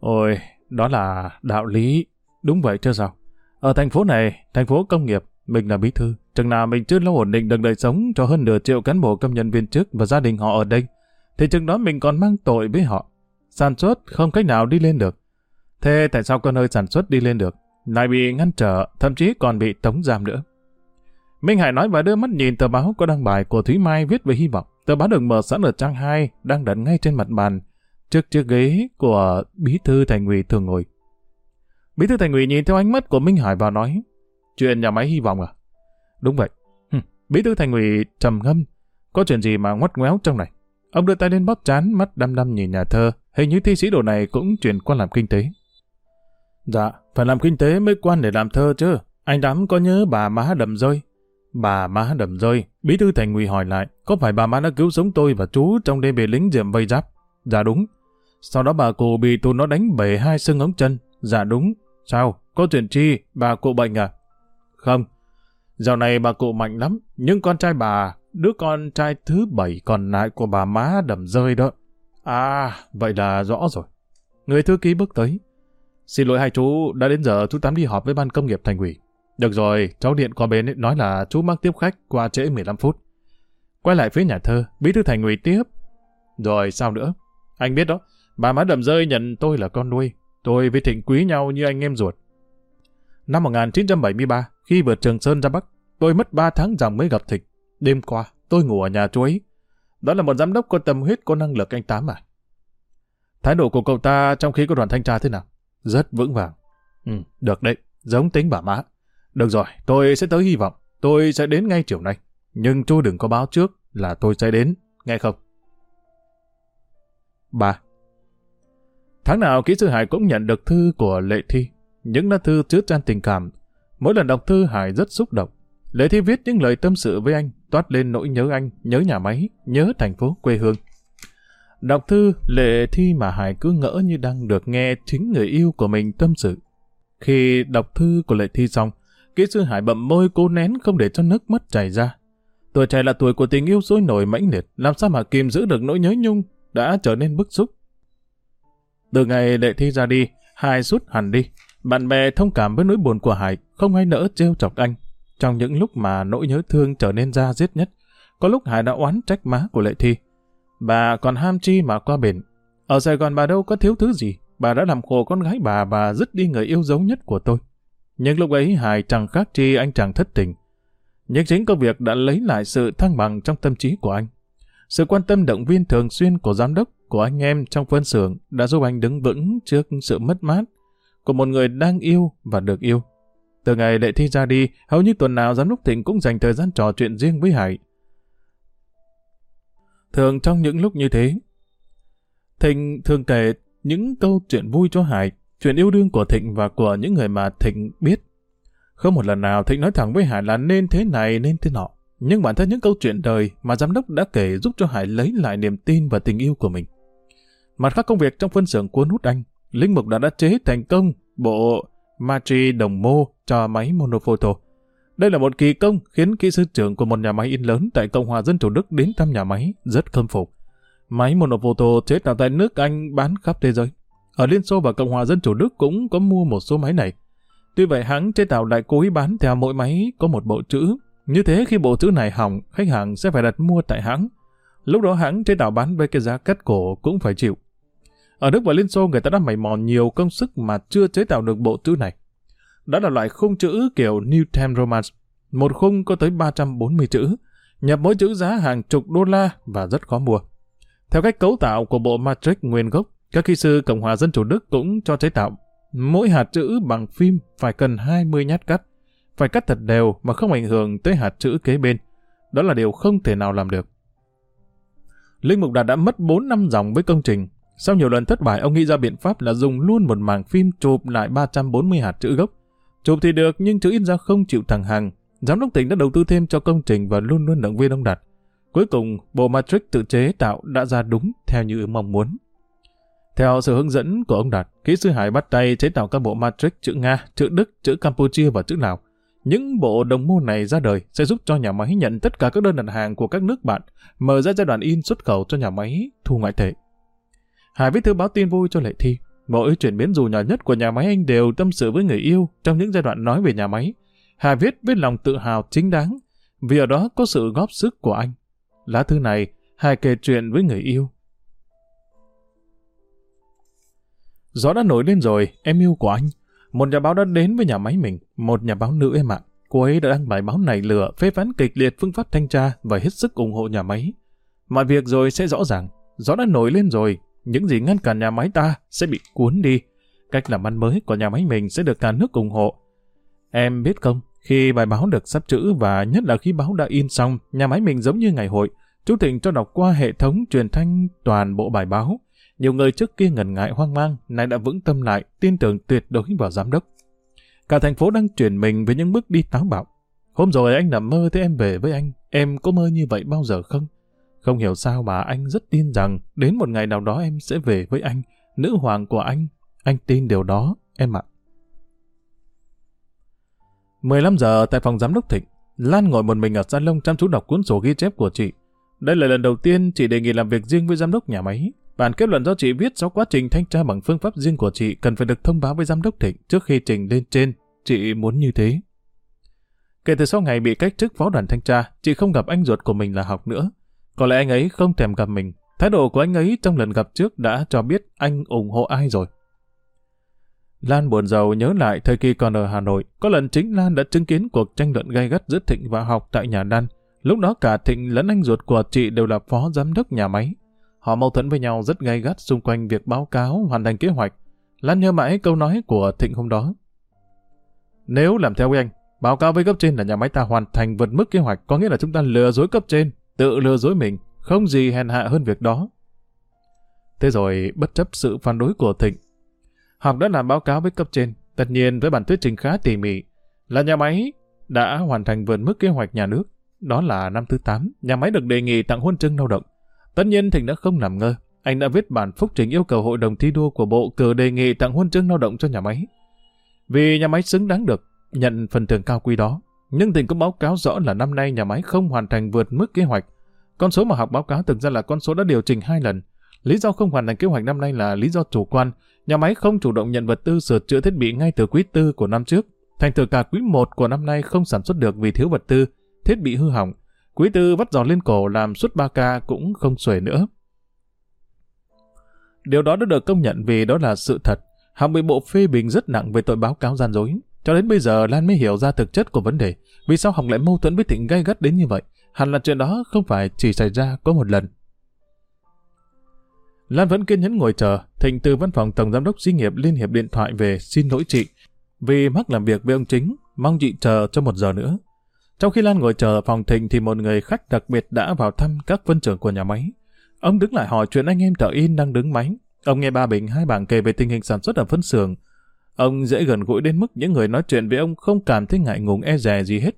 Ôi, đó là đạo lý, đúng vậy chứ sao? Ở thành phố này, thành phố công nghiệp, mình là bí thư, chừng nào mình chưa lâu ổn định được đời sống cho hơn nửa triệu cán bộ công nhân viên chức và gia đình họ ở đây, thì chừng đó mình còn mang tội với họ. Sản xuất không cách nào đi lên được. Thế tại sao con nơi sản xuất đi lên được? Lại bị ngăn trở, thậm chí còn bị tống giam nữa. Minh Hải nói và đưa mắt nhìn tờ báo có đăng bài của Thúy Mai viết về hy vọng. Tờ báo được mở sẵn ở trang 2, đang đặt ngay trên mặt bàn, trước chiếc ghế của bí thư thành ủy thường ngồi. Bí thư thành ủy nhìn theo ánh mắt của Minh Hải và nói, chuyện nhà máy hy vọng à? Đúng vậy. Hừm, bí thư thành ủy trầm ngâm, có chuyện gì mà ngoắt ngoéo trong này? Ông đưa tay lên bóp chán, mắt đăm đăm nhìn nhà thơ, hình như thi sĩ đồ này cũng chuyển qua làm kinh tế. Dạ, phải làm kinh tế mới quan để làm thơ chứ. Anh đám có nhớ bà má đầm rơi. Bà má đầm rơi, bí thư thành ủy hỏi lại, có phải bà má đã cứu sống tôi và chú trong đêm bị lính diệm vây giáp? Dạ đúng. Sau đó bà cụ bị tụi nó đánh bể hai xương ống chân. Dạ đúng. Sao? Có chuyện chi? Bà cụ bệnh à? Không. Dạo này bà cụ mạnh lắm, nhưng con trai bà, đứa con trai thứ bảy còn lại của bà má đầm rơi đó. À, vậy là rõ rồi. Người thư ký bước tới. Xin lỗi hai chú, đã đến giờ chú Tám đi họp với ban công nghiệp thành ủy. Được rồi, cháu điện qua bên ấy, nói là chú mang tiếp khách qua trễ 15 phút. Quay lại phía nhà thơ, bí thư thành ủy tiếp. Rồi sao nữa? Anh biết đó, bà má đầm rơi nhận tôi là con nuôi. Tôi với Thịnh quý nhau như anh em ruột. Năm 1973, khi vượt Trường Sơn ra Bắc, tôi mất 3 tháng rằng mới gặp Thịnh. Đêm qua, tôi ngủ ở nhà chú ấy. Đó là một giám đốc có tâm huyết, có năng lực anh Tám à. Thái độ của cậu ta trong khi có đoàn thanh tra thế nào? Rất vững vàng. Ừ, được đấy, giống tính bà má. Được rồi, tôi sẽ tới hy vọng. Tôi sẽ đến ngay chiều nay. Nhưng chú đừng có báo trước là tôi sẽ đến, nghe không? 3. Tháng nào kỹ sư Hải cũng nhận được thư của Lệ Thi. Những lá thư chứa chan tình cảm. Mỗi lần đọc thư Hải rất xúc động. Lệ Thi viết những lời tâm sự với anh, toát lên nỗi nhớ anh, nhớ nhà máy, nhớ thành phố quê hương. Đọc thư, Lệ Thi mà Hải cứ ngỡ như đang được nghe chính người yêu của mình tâm sự. Khi đọc thư của Lệ Thi xong, kỹ sư Hải bậm môi cố nén không để cho nước mắt chảy ra. Tuổi trẻ là tuổi của tình yêu sôi nổi mãnh liệt, làm sao mà kìm giữ được nỗi nhớ nhung, đã trở nên bức xúc. Từ ngày Lệ Thi ra đi, Hải rút hẳn đi. Bạn bè thông cảm với nỗi buồn của Hải, không ai nỡ trêu chọc anh. Trong những lúc mà nỗi nhớ thương trở nên ra giết nhất, có lúc Hải đã oán trách má của Lệ Thi. Bà còn ham chi mà qua bền. Ở Sài Gòn bà đâu có thiếu thứ gì. Bà đã làm khổ con gái bà và dứt đi người yêu dấu nhất của tôi. Nhưng lúc ấy Hải chẳng khác chi anh chàng thất tình. Nhưng chính công việc đã lấy lại sự thăng bằng trong tâm trí của anh. Sự quan tâm động viên thường xuyên của giám đốc, của anh em trong phân xưởng đã giúp anh đứng vững trước sự mất mát của một người đang yêu và được yêu. Từ ngày lệ thi ra đi, hầu như tuần nào giám đốc Thịnh cũng dành thời gian trò chuyện riêng với Hải. Thường trong những lúc như thế, Thịnh thường kể những câu chuyện vui cho Hải, chuyện yêu đương của Thịnh và của những người mà Thịnh biết. Không một lần nào Thịnh nói thẳng với Hải là nên thế này nên thế nọ. Nhưng bản thân những câu chuyện đời mà giám đốc đã kể giúp cho Hải lấy lại niềm tin và tình yêu của mình. Mặt khác công việc trong phân xưởng cuốn hút anh, Linh Mục đã đã chế thành công bộ Matri đồng mô cho máy monophoto. Đây là một kỳ công khiến kỹ sư trưởng của một nhà máy in lớn tại Cộng hòa Dân Chủ Đức đến thăm nhà máy rất khâm phục. Máy monophoto chế tạo tại nước Anh bán khắp thế giới. Ở Liên Xô và Cộng hòa Dân Chủ Đức cũng có mua một số máy này. Tuy vậy hãng chế tạo lại cố ý bán theo mỗi máy có một bộ chữ. Như thế khi bộ chữ này hỏng, khách hàng sẽ phải đặt mua tại hãng. Lúc đó hãng chế tạo bán với cái giá cắt cổ cũng phải chịu. Ở Đức và Liên Xô người ta đã mày mò nhiều công sức mà chưa chế tạo được bộ chữ này. Đó là loại khung chữ kiểu New Time Romance. Một khung có tới 340 chữ, nhập mỗi chữ giá hàng chục đô la và rất khó mua. Theo cách cấu tạo của bộ Matrix nguyên gốc, các kỹ sư Cộng hòa Dân chủ Đức cũng cho chế tạo. Mỗi hạt chữ bằng phim phải cần 20 nhát cắt, phải cắt thật đều mà không ảnh hưởng tới hạt chữ kế bên. Đó là điều không thể nào làm được. Linh Mục Đạt đã mất 4 năm dòng với công trình. Sau nhiều lần thất bại, ông nghĩ ra biện pháp là dùng luôn một màng phim chụp lại 340 hạt chữ gốc. Chụp thì được, nhưng chữ in ra không chịu thẳng hàng. Giám đốc tỉnh đã đầu tư thêm cho công trình và luôn luôn động viên ông Đạt. Cuối cùng, bộ Matrix tự chế tạo đã ra đúng theo như mong muốn. Theo sự hướng dẫn của ông Đạt, kỹ sư Hải bắt tay chế tạo các bộ Matrix chữ Nga, chữ Đức, chữ Campuchia và chữ Lào. Những bộ đồng môn này ra đời sẽ giúp cho nhà máy nhận tất cả các đơn đặt hàng của các nước bạn, mở ra giai đoạn in xuất khẩu cho nhà máy thu ngoại tệ. Hải viết thư báo tin vui cho Lệ Thi. Mỗi chuyển biến dù nhỏ nhất của nhà máy anh đều tâm sự với người yêu trong những giai đoạn nói về nhà máy. Hải viết với lòng tự hào chính đáng, vì ở đó có sự góp sức của anh. Lá thư này, Hải kể chuyện với người yêu. Gió đã nổi lên rồi, em yêu của anh. Một nhà báo đã đến với nhà máy mình, một nhà báo nữ em ạ. Cô ấy đã đăng bài báo này lừa, phê phán kịch liệt phương pháp thanh tra và hết sức ủng hộ nhà máy. Mọi việc rồi sẽ rõ ràng. Gió đã nổi lên rồi, những gì ngăn cản nhà máy ta sẽ bị cuốn đi. Cách làm ăn mới của nhà máy mình sẽ được cả nước ủng hộ. Em biết không, khi bài báo được sắp chữ và nhất là khi báo đã in xong, nhà máy mình giống như ngày hội, chú Thịnh cho đọc qua hệ thống truyền thanh toàn bộ bài báo. Nhiều người trước kia ngần ngại hoang mang, nay đã vững tâm lại, tin tưởng tuyệt đối vào giám đốc. Cả thành phố đang chuyển mình với những bước đi táo bạo. Hôm rồi anh nằm mơ thấy em về với anh, em có mơ như vậy bao giờ không? Không hiểu sao mà anh rất tin rằng đến một ngày nào đó em sẽ về với anh, nữ hoàng của anh. Anh tin điều đó, em ạ. 15 giờ tại phòng giám đốc Thịnh, Lan ngồi một mình ở salon chăm chú đọc cuốn sổ ghi chép của chị. Đây là lần đầu tiên chị đề nghị làm việc riêng với giám đốc nhà máy. Bản kết luận do chị viết sau quá trình thanh tra bằng phương pháp riêng của chị cần phải được thông báo với giám đốc Thịnh trước khi trình lên trên. Chị muốn như thế. Kể từ sau ngày bị cách chức phó đoàn thanh tra, chị không gặp anh ruột của mình là học nữa. Có lẽ anh ấy không thèm gặp mình. Thái độ của anh ấy trong lần gặp trước đã cho biết anh ủng hộ ai rồi. Lan buồn giàu nhớ lại thời kỳ còn ở Hà Nội, có lần chính Lan đã chứng kiến cuộc tranh luận gay gắt giữa Thịnh và Học tại nhà Đan. Lúc đó cả Thịnh lẫn anh ruột của chị đều là phó giám đốc nhà máy. Họ mâu thuẫn với nhau rất gay gắt xung quanh việc báo cáo hoàn thành kế hoạch. Lan nhớ mãi câu nói của Thịnh hôm đó. Nếu làm theo với anh, báo cáo với cấp trên là nhà máy ta hoàn thành vượt mức kế hoạch có nghĩa là chúng ta lừa dối cấp trên, tự lừa dối mình, không gì hèn hạ hơn việc đó. Thế rồi, bất chấp sự phản đối của Thịnh, Học đã làm báo cáo với cấp trên, tất nhiên với bản thuyết trình khá tỉ mỉ, là nhà máy đã hoàn thành vượt mức kế hoạch nhà nước. Đó là năm thứ 8, nhà máy được đề nghị tặng huân chương lao động. Tất nhiên Thịnh đã không làm ngơ, anh đã viết bản phúc trình yêu cầu hội đồng thi đua của bộ cử đề nghị tặng huân chương lao động cho nhà máy. Vì nhà máy xứng đáng được nhận phần thưởng cao quý đó, nhưng tỉnh cũng báo cáo rõ là năm nay nhà máy không hoàn thành vượt mức kế hoạch. Con số mà học báo cáo thực ra là con số đã điều chỉnh hai lần. Lý do không hoàn thành kế hoạch năm nay là lý do chủ quan, nhà máy không chủ động nhận vật tư sửa chữa thiết bị ngay từ quý tư của năm trước. Thành thử cả quý 1 của năm nay không sản xuất được vì thiếu vật tư, thiết bị hư hỏng. Quý tư vắt giò lên cổ làm suốt 3 ca cũng không xuể nữa. Điều đó đã được công nhận vì đó là sự thật. Hằng bị bộ phê bình rất nặng về tội báo cáo gian dối. Cho đến bây giờ Lan mới hiểu ra thực chất của vấn đề. Vì sao Hồng lại mâu thuẫn với Thịnh gay gắt đến như vậy? Hẳn là chuyện đó không phải chỉ xảy ra có một lần. Lan vẫn kiên nhẫn ngồi chờ, Thịnh từ văn phòng tổng giám đốc xí nghiệp liên hiệp điện thoại về xin lỗi chị, vì mắc làm việc với ông chính, mong chị chờ cho một giờ nữa. Trong khi Lan ngồi chờ ở phòng Thịnh thì một người khách đặc biệt đã vào thăm các phân trưởng của nhà máy. Ông đứng lại hỏi chuyện anh em thợ in đang đứng máy. Ông nghe ba Bình hai bảng kể về tình hình sản xuất ở phân xưởng. Ông dễ gần gũi đến mức những người nói chuyện với ông không cảm thấy ngại ngùng e dè gì hết.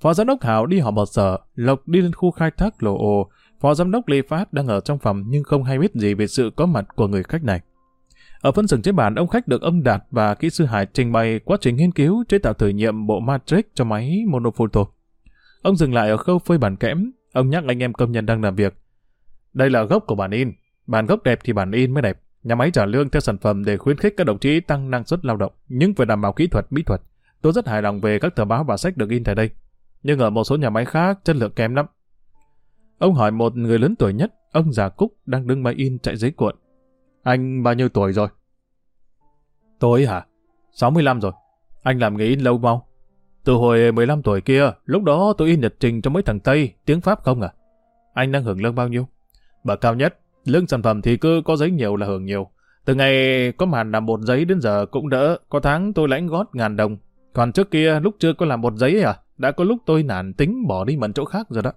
Phó giám đốc Hảo đi họp một sở, Lộc đi lên khu khai thác lộ ồ, Phó giám đốc Lê Phát đang ở trong phòng nhưng không hay biết gì về sự có mặt của người khách này. Ở phân xưởng chế bản, ông khách được ông Đạt và kỹ sư Hải trình bày quá trình nghiên cứu chế tạo thử nghiệm bộ Matrix cho máy monophoto. Ông dừng lại ở khâu phơi bản kẽm, ông nhắc anh em công nhân đang làm việc. Đây là gốc của bản in. Bản gốc đẹp thì bản in mới đẹp. Nhà máy trả lương theo sản phẩm để khuyến khích các đồng chí tăng năng suất lao động, nhưng phải đảm bảo kỹ thuật, mỹ thuật. Tôi rất hài lòng về các tờ báo và sách được in tại đây. Nhưng ở một số nhà máy khác, chất lượng kém lắm. Ông hỏi một người lớn tuổi nhất, ông già Cúc đang đứng máy in chạy giấy cuộn. Anh bao nhiêu tuổi rồi? Tôi hả? 65 rồi. Anh làm nghề in lâu mau. Từ hồi 15 tuổi kia, lúc đó tôi in nhật trình cho mấy thằng Tây, tiếng Pháp không à? Anh đang hưởng lương bao nhiêu? Bậc cao nhất, lương sản phẩm thì cứ có giấy nhiều là hưởng nhiều. Từ ngày có màn làm một giấy đến giờ cũng đỡ, có tháng tôi lãnh gót ngàn đồng. Còn trước kia lúc chưa có làm một giấy à, đã có lúc tôi nản tính bỏ đi mần chỗ khác rồi đó.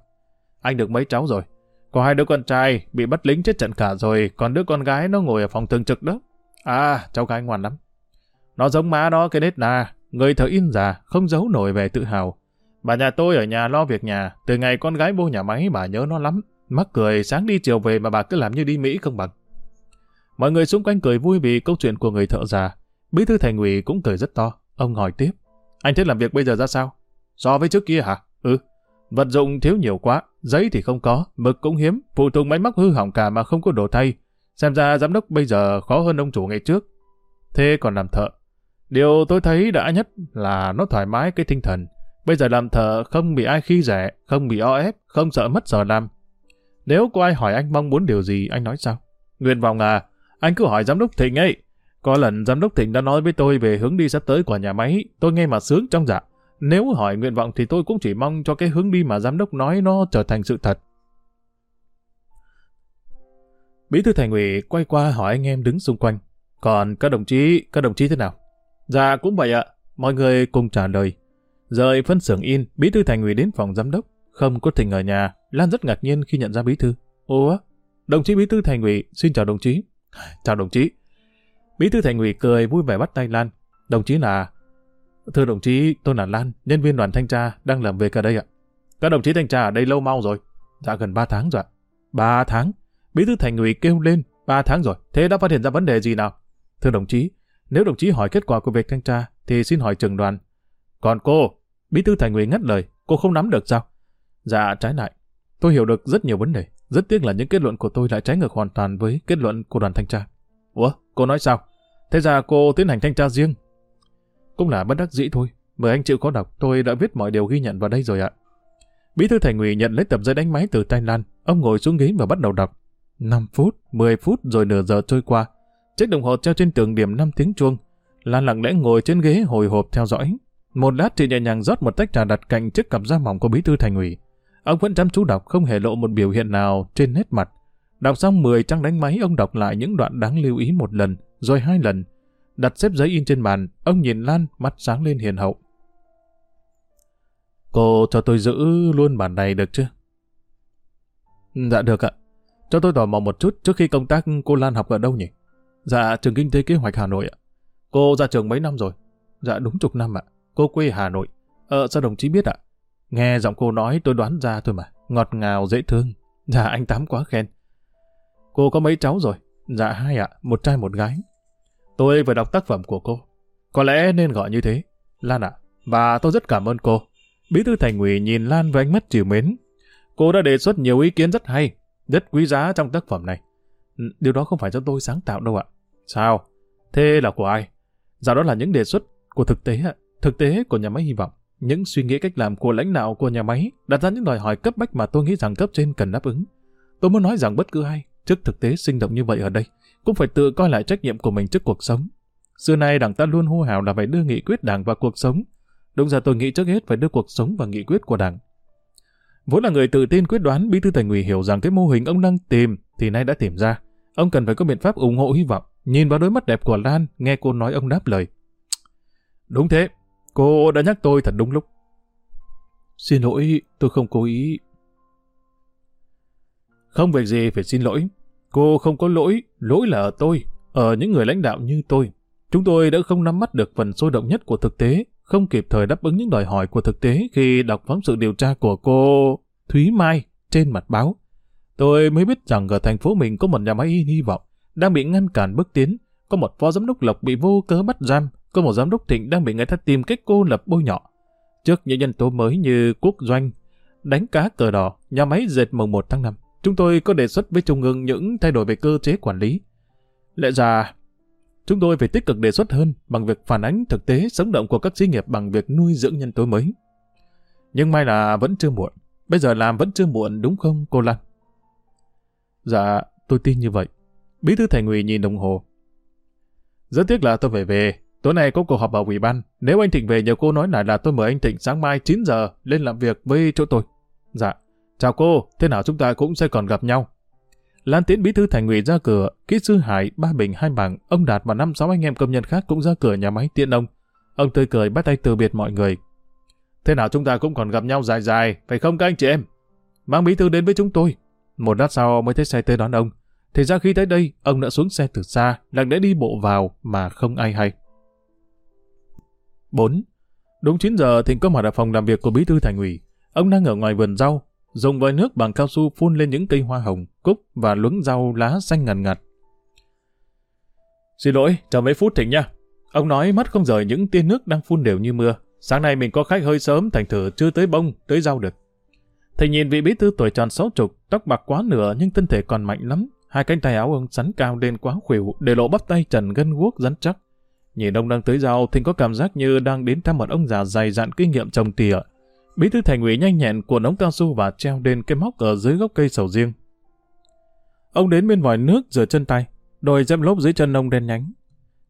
Anh được mấy cháu rồi? Có hai đứa con trai bị bắt lính chết trận cả rồi, còn đứa con gái nó ngồi ở phòng thường trực đó. À, cháu gái ngoan lắm. Nó giống má đó cái nết nà, người thợ in già, không giấu nổi về tự hào. Bà nhà tôi ở nhà lo việc nhà, từ ngày con gái vô nhà máy bà nhớ nó lắm. Mắc cười sáng đi chiều về mà bà cứ làm như đi Mỹ không bằng. Mọi người xung quanh cười vui vì câu chuyện của người thợ già. Bí thư thành ủy cũng cười rất to. Ông hỏi tiếp. Anh thích làm việc bây giờ ra sao? So với trước kia hả? Ừ. Vật dụng thiếu nhiều quá, giấy thì không có, mực cũng hiếm, phụ tùng máy móc hư hỏng cả mà không có đồ thay. Xem ra giám đốc bây giờ khó hơn ông chủ ngày trước. Thế còn làm thợ, Điều tôi thấy đã nhất là nó thoải mái cái tinh thần. Bây giờ làm thợ không bị ai khi rẻ, không bị o ép, không sợ mất giờ làm. Nếu có ai hỏi anh mong muốn điều gì, anh nói sao? Nguyện vọng à, anh cứ hỏi giám đốc Thịnh ấy. Có lần giám đốc Thịnh đã nói với tôi về hướng đi sắp tới của nhà máy, tôi nghe mà sướng trong dạ. Nếu hỏi nguyện vọng thì tôi cũng chỉ mong cho cái hướng đi mà giám đốc nói nó trở thành sự thật. Bí thư thành ủy quay qua hỏi anh em đứng xung quanh. Còn các đồng chí, các đồng chí thế nào? Dạ cũng vậy ạ. Mọi người cùng trả lời. Rời phân xưởng in, bí thư thành ủy đến phòng giám đốc. Không có thình ở nhà, Lan rất ngạc nhiên khi nhận ra bí thư. Ủa? Đồng chí bí thư thành ủy, xin chào đồng chí. Chào đồng chí. Bí thư thành ủy cười vui vẻ bắt tay Lan. Đồng chí là... Thưa đồng chí, tôi là Lan, nhân viên đoàn thanh tra, đang làm việc ở đây ạ. Các đồng chí thanh tra ở đây lâu mau rồi. Dạ gần 3 tháng rồi ạ. 3 tháng? Bí thư thành ủy kêu lên, 3 tháng rồi, thế đã phát hiện ra vấn đề gì nào? Thưa đồng chí, nếu đồng chí hỏi kết quả của việc thanh tra, thì xin hỏi trường đoàn. Còn cô, bí thư thành ủy ngắt lời, cô không nắm được sao? Dạ, trái lại. Tôi hiểu được rất nhiều vấn đề. Rất tiếc là những kết luận của tôi lại trái ngược hoàn toàn với kết luận của đoàn thanh tra. Ủa, cô nói sao? Thế ra cô tiến hành thanh tra riêng. Cũng là bất đắc dĩ thôi. Mời anh chịu có đọc, tôi đã viết mọi điều ghi nhận vào đây rồi ạ. Bí thư thành ủy nhận lấy tập giấy đánh máy từ tay Lan. Ông ngồi xuống ghế và bắt đầu đọc. 5 phút, 10 phút rồi nửa giờ trôi qua. Chiếc đồng hồ treo trên tường điểm 5 tiếng chuông. Lan lặng lẽ ngồi trên ghế hồi hộp theo dõi. Một lát chị nhẹ nhàng rót một tách trà đặt cạnh chiếc cặp da mỏng của bí thư thành ủy. Ông vẫn chăm chú đọc không hề lộ một biểu hiện nào trên nét mặt. Đọc xong 10 trang đánh máy ông đọc lại những đoạn đáng lưu ý một lần, rồi hai lần. Đặt xếp giấy in trên bàn, ông nhìn Lan mắt sáng lên hiền hậu. Cô cho tôi giữ luôn bản này được chứ? Dạ được ạ. Cho tôi tò mò một chút trước khi công tác cô Lan học ở đâu nhỉ? Dạ, trường kinh tế kế hoạch Hà Nội ạ. Cô ra trường mấy năm rồi? Dạ, đúng chục năm ạ. Cô quê Hà Nội. Ờ, sao đồng chí biết ạ? Nghe giọng cô nói tôi đoán ra thôi mà. Ngọt ngào, dễ thương. Dạ, anh Tám quá khen. Cô có mấy cháu rồi? Dạ, hai ạ. Một trai một gái. Tôi vừa đọc tác phẩm của cô. Có lẽ nên gọi như thế. Lan ạ, và tôi rất cảm ơn cô. Bí thư thành ủy nhìn Lan với ánh mắt chiều mến. Cô đã đề xuất nhiều ý kiến rất hay, rất quý giá trong tác phẩm này. Ừ, điều đó không phải do tôi sáng tạo đâu ạ. Sao? Thế là của ai? Dạ đó là những đề xuất của thực tế ạ. Thực tế của nhà máy hy vọng. Những suy nghĩ cách làm của lãnh đạo của nhà máy đặt ra những đòi hỏi cấp bách mà tôi nghĩ rằng cấp trên cần đáp ứng. Tôi muốn nói rằng bất cứ ai trước thực tế sinh động như vậy ở đây cũng phải tự coi lại trách nhiệm của mình trước cuộc sống. Xưa nay đảng ta luôn hô hào là phải đưa nghị quyết đảng vào cuộc sống. Đúng ra tôi nghĩ trước hết phải đưa cuộc sống vào nghị quyết của đảng. Vốn là người tự tin quyết đoán, bí thư thành ủy hiểu rằng cái mô hình ông đang tìm thì nay đã tìm ra. Ông cần phải có biện pháp ủng hộ hy vọng. Nhìn vào đôi mắt đẹp của Lan, nghe cô nói ông đáp lời. Đúng thế, cô đã nhắc tôi thật đúng lúc. Xin lỗi, tôi không cố ý. Không việc gì phải xin lỗi. Cô không có lỗi, lỗi là ở tôi, ở những người lãnh đạo như tôi. Chúng tôi đã không nắm mắt được phần sôi động nhất của thực tế, không kịp thời đáp ứng những đòi hỏi của thực tế khi đọc phóng sự điều tra của cô Thúy Mai trên mặt báo. Tôi mới biết rằng ở thành phố mình có một nhà máy hy vọng đang bị ngăn cản bước tiến, có một phó giám đốc Lộc bị vô cớ bắt giam, có một giám đốc Thịnh đang bị người ta tìm cách cô lập bôi nhọ. Trước những nhân tố mới như quốc doanh, đánh cá cờ đỏ, nhà máy dệt mồng 1 tháng 5, chúng tôi có đề xuất với Trung ương những thay đổi về cơ chế quản lý. Lẽ ra, chúng tôi phải tích cực đề xuất hơn bằng việc phản ánh thực tế sống động của các xí nghiệp bằng việc nuôi dưỡng nhân tố mới. Nhưng may là vẫn chưa muộn. Bây giờ làm vẫn chưa muộn đúng không cô Lan? Dạ, tôi tin như vậy. Bí thư thành ủy nhìn đồng hồ. Rất tiếc là tôi phải về. Tối nay có cuộc họp ở ủy ban. Nếu anh Thịnh về nhờ cô nói lại là tôi mời anh Thịnh sáng mai 9 giờ lên làm việc với chỗ tôi. Dạ. Chào cô, thế nào chúng ta cũng sẽ còn gặp nhau. Lan Tiến bí thư thành ủy ra cửa, kỹ sư Hải, ba bình hai bằng, ông Đạt và năm sáu anh em công nhân khác cũng ra cửa nhà máy tiện ông. Ông tươi cười bắt tay từ biệt mọi người. Thế nào chúng ta cũng còn gặp nhau dài dài, phải không các anh chị em? Mang bí thư đến với chúng tôi. Một lát sau mới thấy xe tới đón ông. Thì ra khi tới đây, ông đã xuống xe từ xa, lặng lẽ đi bộ vào mà không ai hay. 4. Đúng 9 giờ Thịnh có mặt ở phòng làm việc của bí thư thành ủy. Ông đang ở ngoài vườn rau, dùng vòi nước bằng cao su phun lên những cây hoa hồng, cúc và luống rau lá xanh ngần ngặt. Xin lỗi, chờ mấy phút Thịnh nha. Ông nói mắt không rời những tia nước đang phun đều như mưa. Sáng nay mình có khách hơi sớm, thành thử chưa tới bông, tới rau được. Thịnh nhìn vị bí thư tuổi tròn sáu chục, tóc bạc quá nửa nhưng thân thể còn mạnh lắm. Hai cánh tay áo ông sắn cao lên quá khuỷu, để lộ bắp tay trần gân guốc rắn chắc. Nhìn ông đang tới rau, Thịnh có cảm giác như đang đến thăm một ông già dày dặn kinh nghiệm trồng tỉa. Bí thư thành ủy nhanh nhẹn cuộn ống cao su và treo lên cái móc ở dưới gốc cây sầu riêng. Ông đến bên vòi nước rửa chân tay, đôi dép lốp dưới chân ông đen nhánh.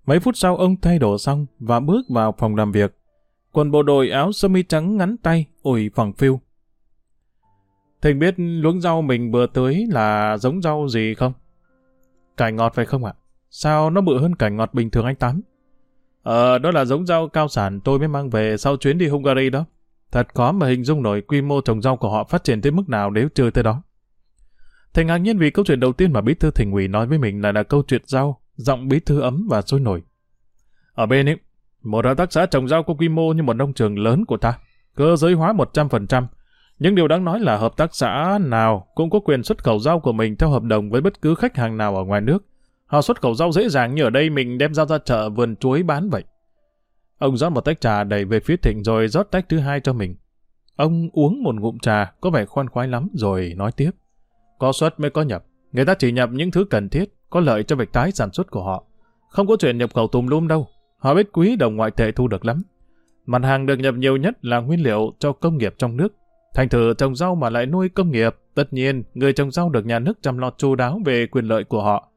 Mấy phút sau ông thay đồ xong và bước vào phòng làm việc. Quần bộ đội áo sơ mi trắng ngắn tay, ủi phẳng phiu. Thịnh biết luống rau mình vừa tưới là giống rau gì không? Cải ngọt phải không ạ? Sao nó bự hơn cải ngọt bình thường anh Tám? Ờ, đó là giống rau cao sản tôi mới mang về sau chuyến đi Hungary đó. Thật khó mà hình dung nổi quy mô trồng rau của họ phát triển tới mức nào nếu chưa tới đó. Thành ngạc nhiên vì câu chuyện đầu tiên mà bí thư thành ủy nói với mình là là câu chuyện rau, giọng bí thư ấm và sôi nổi. Ở bên ấy, một hợp tác xã trồng rau có quy mô như một nông trường lớn của ta, cơ giới hóa 100%. Nhưng điều đáng nói là hợp tác xã nào cũng có quyền xuất khẩu rau của mình theo hợp đồng với bất cứ khách hàng nào ở ngoài nước. Họ xuất khẩu rau dễ dàng như ở đây mình đem rau ra chợ vườn chuối bán vậy. Ông rót một tách trà đầy về phía Thịnh rồi rót tách thứ hai cho mình. Ông uống một ngụm trà có vẻ khoan khoái lắm rồi nói tiếp. Có xuất mới có nhập. Người ta chỉ nhập những thứ cần thiết, có lợi cho việc tái sản xuất của họ. Không có chuyện nhập khẩu tùm lum đâu. Họ biết quý đồng ngoại tệ thu được lắm. Mặt hàng được nhập nhiều nhất là nguyên liệu cho công nghiệp trong nước. Thành thử trồng rau mà lại nuôi công nghiệp, tất nhiên người trồng rau được nhà nước chăm lo chu đáo về quyền lợi của họ.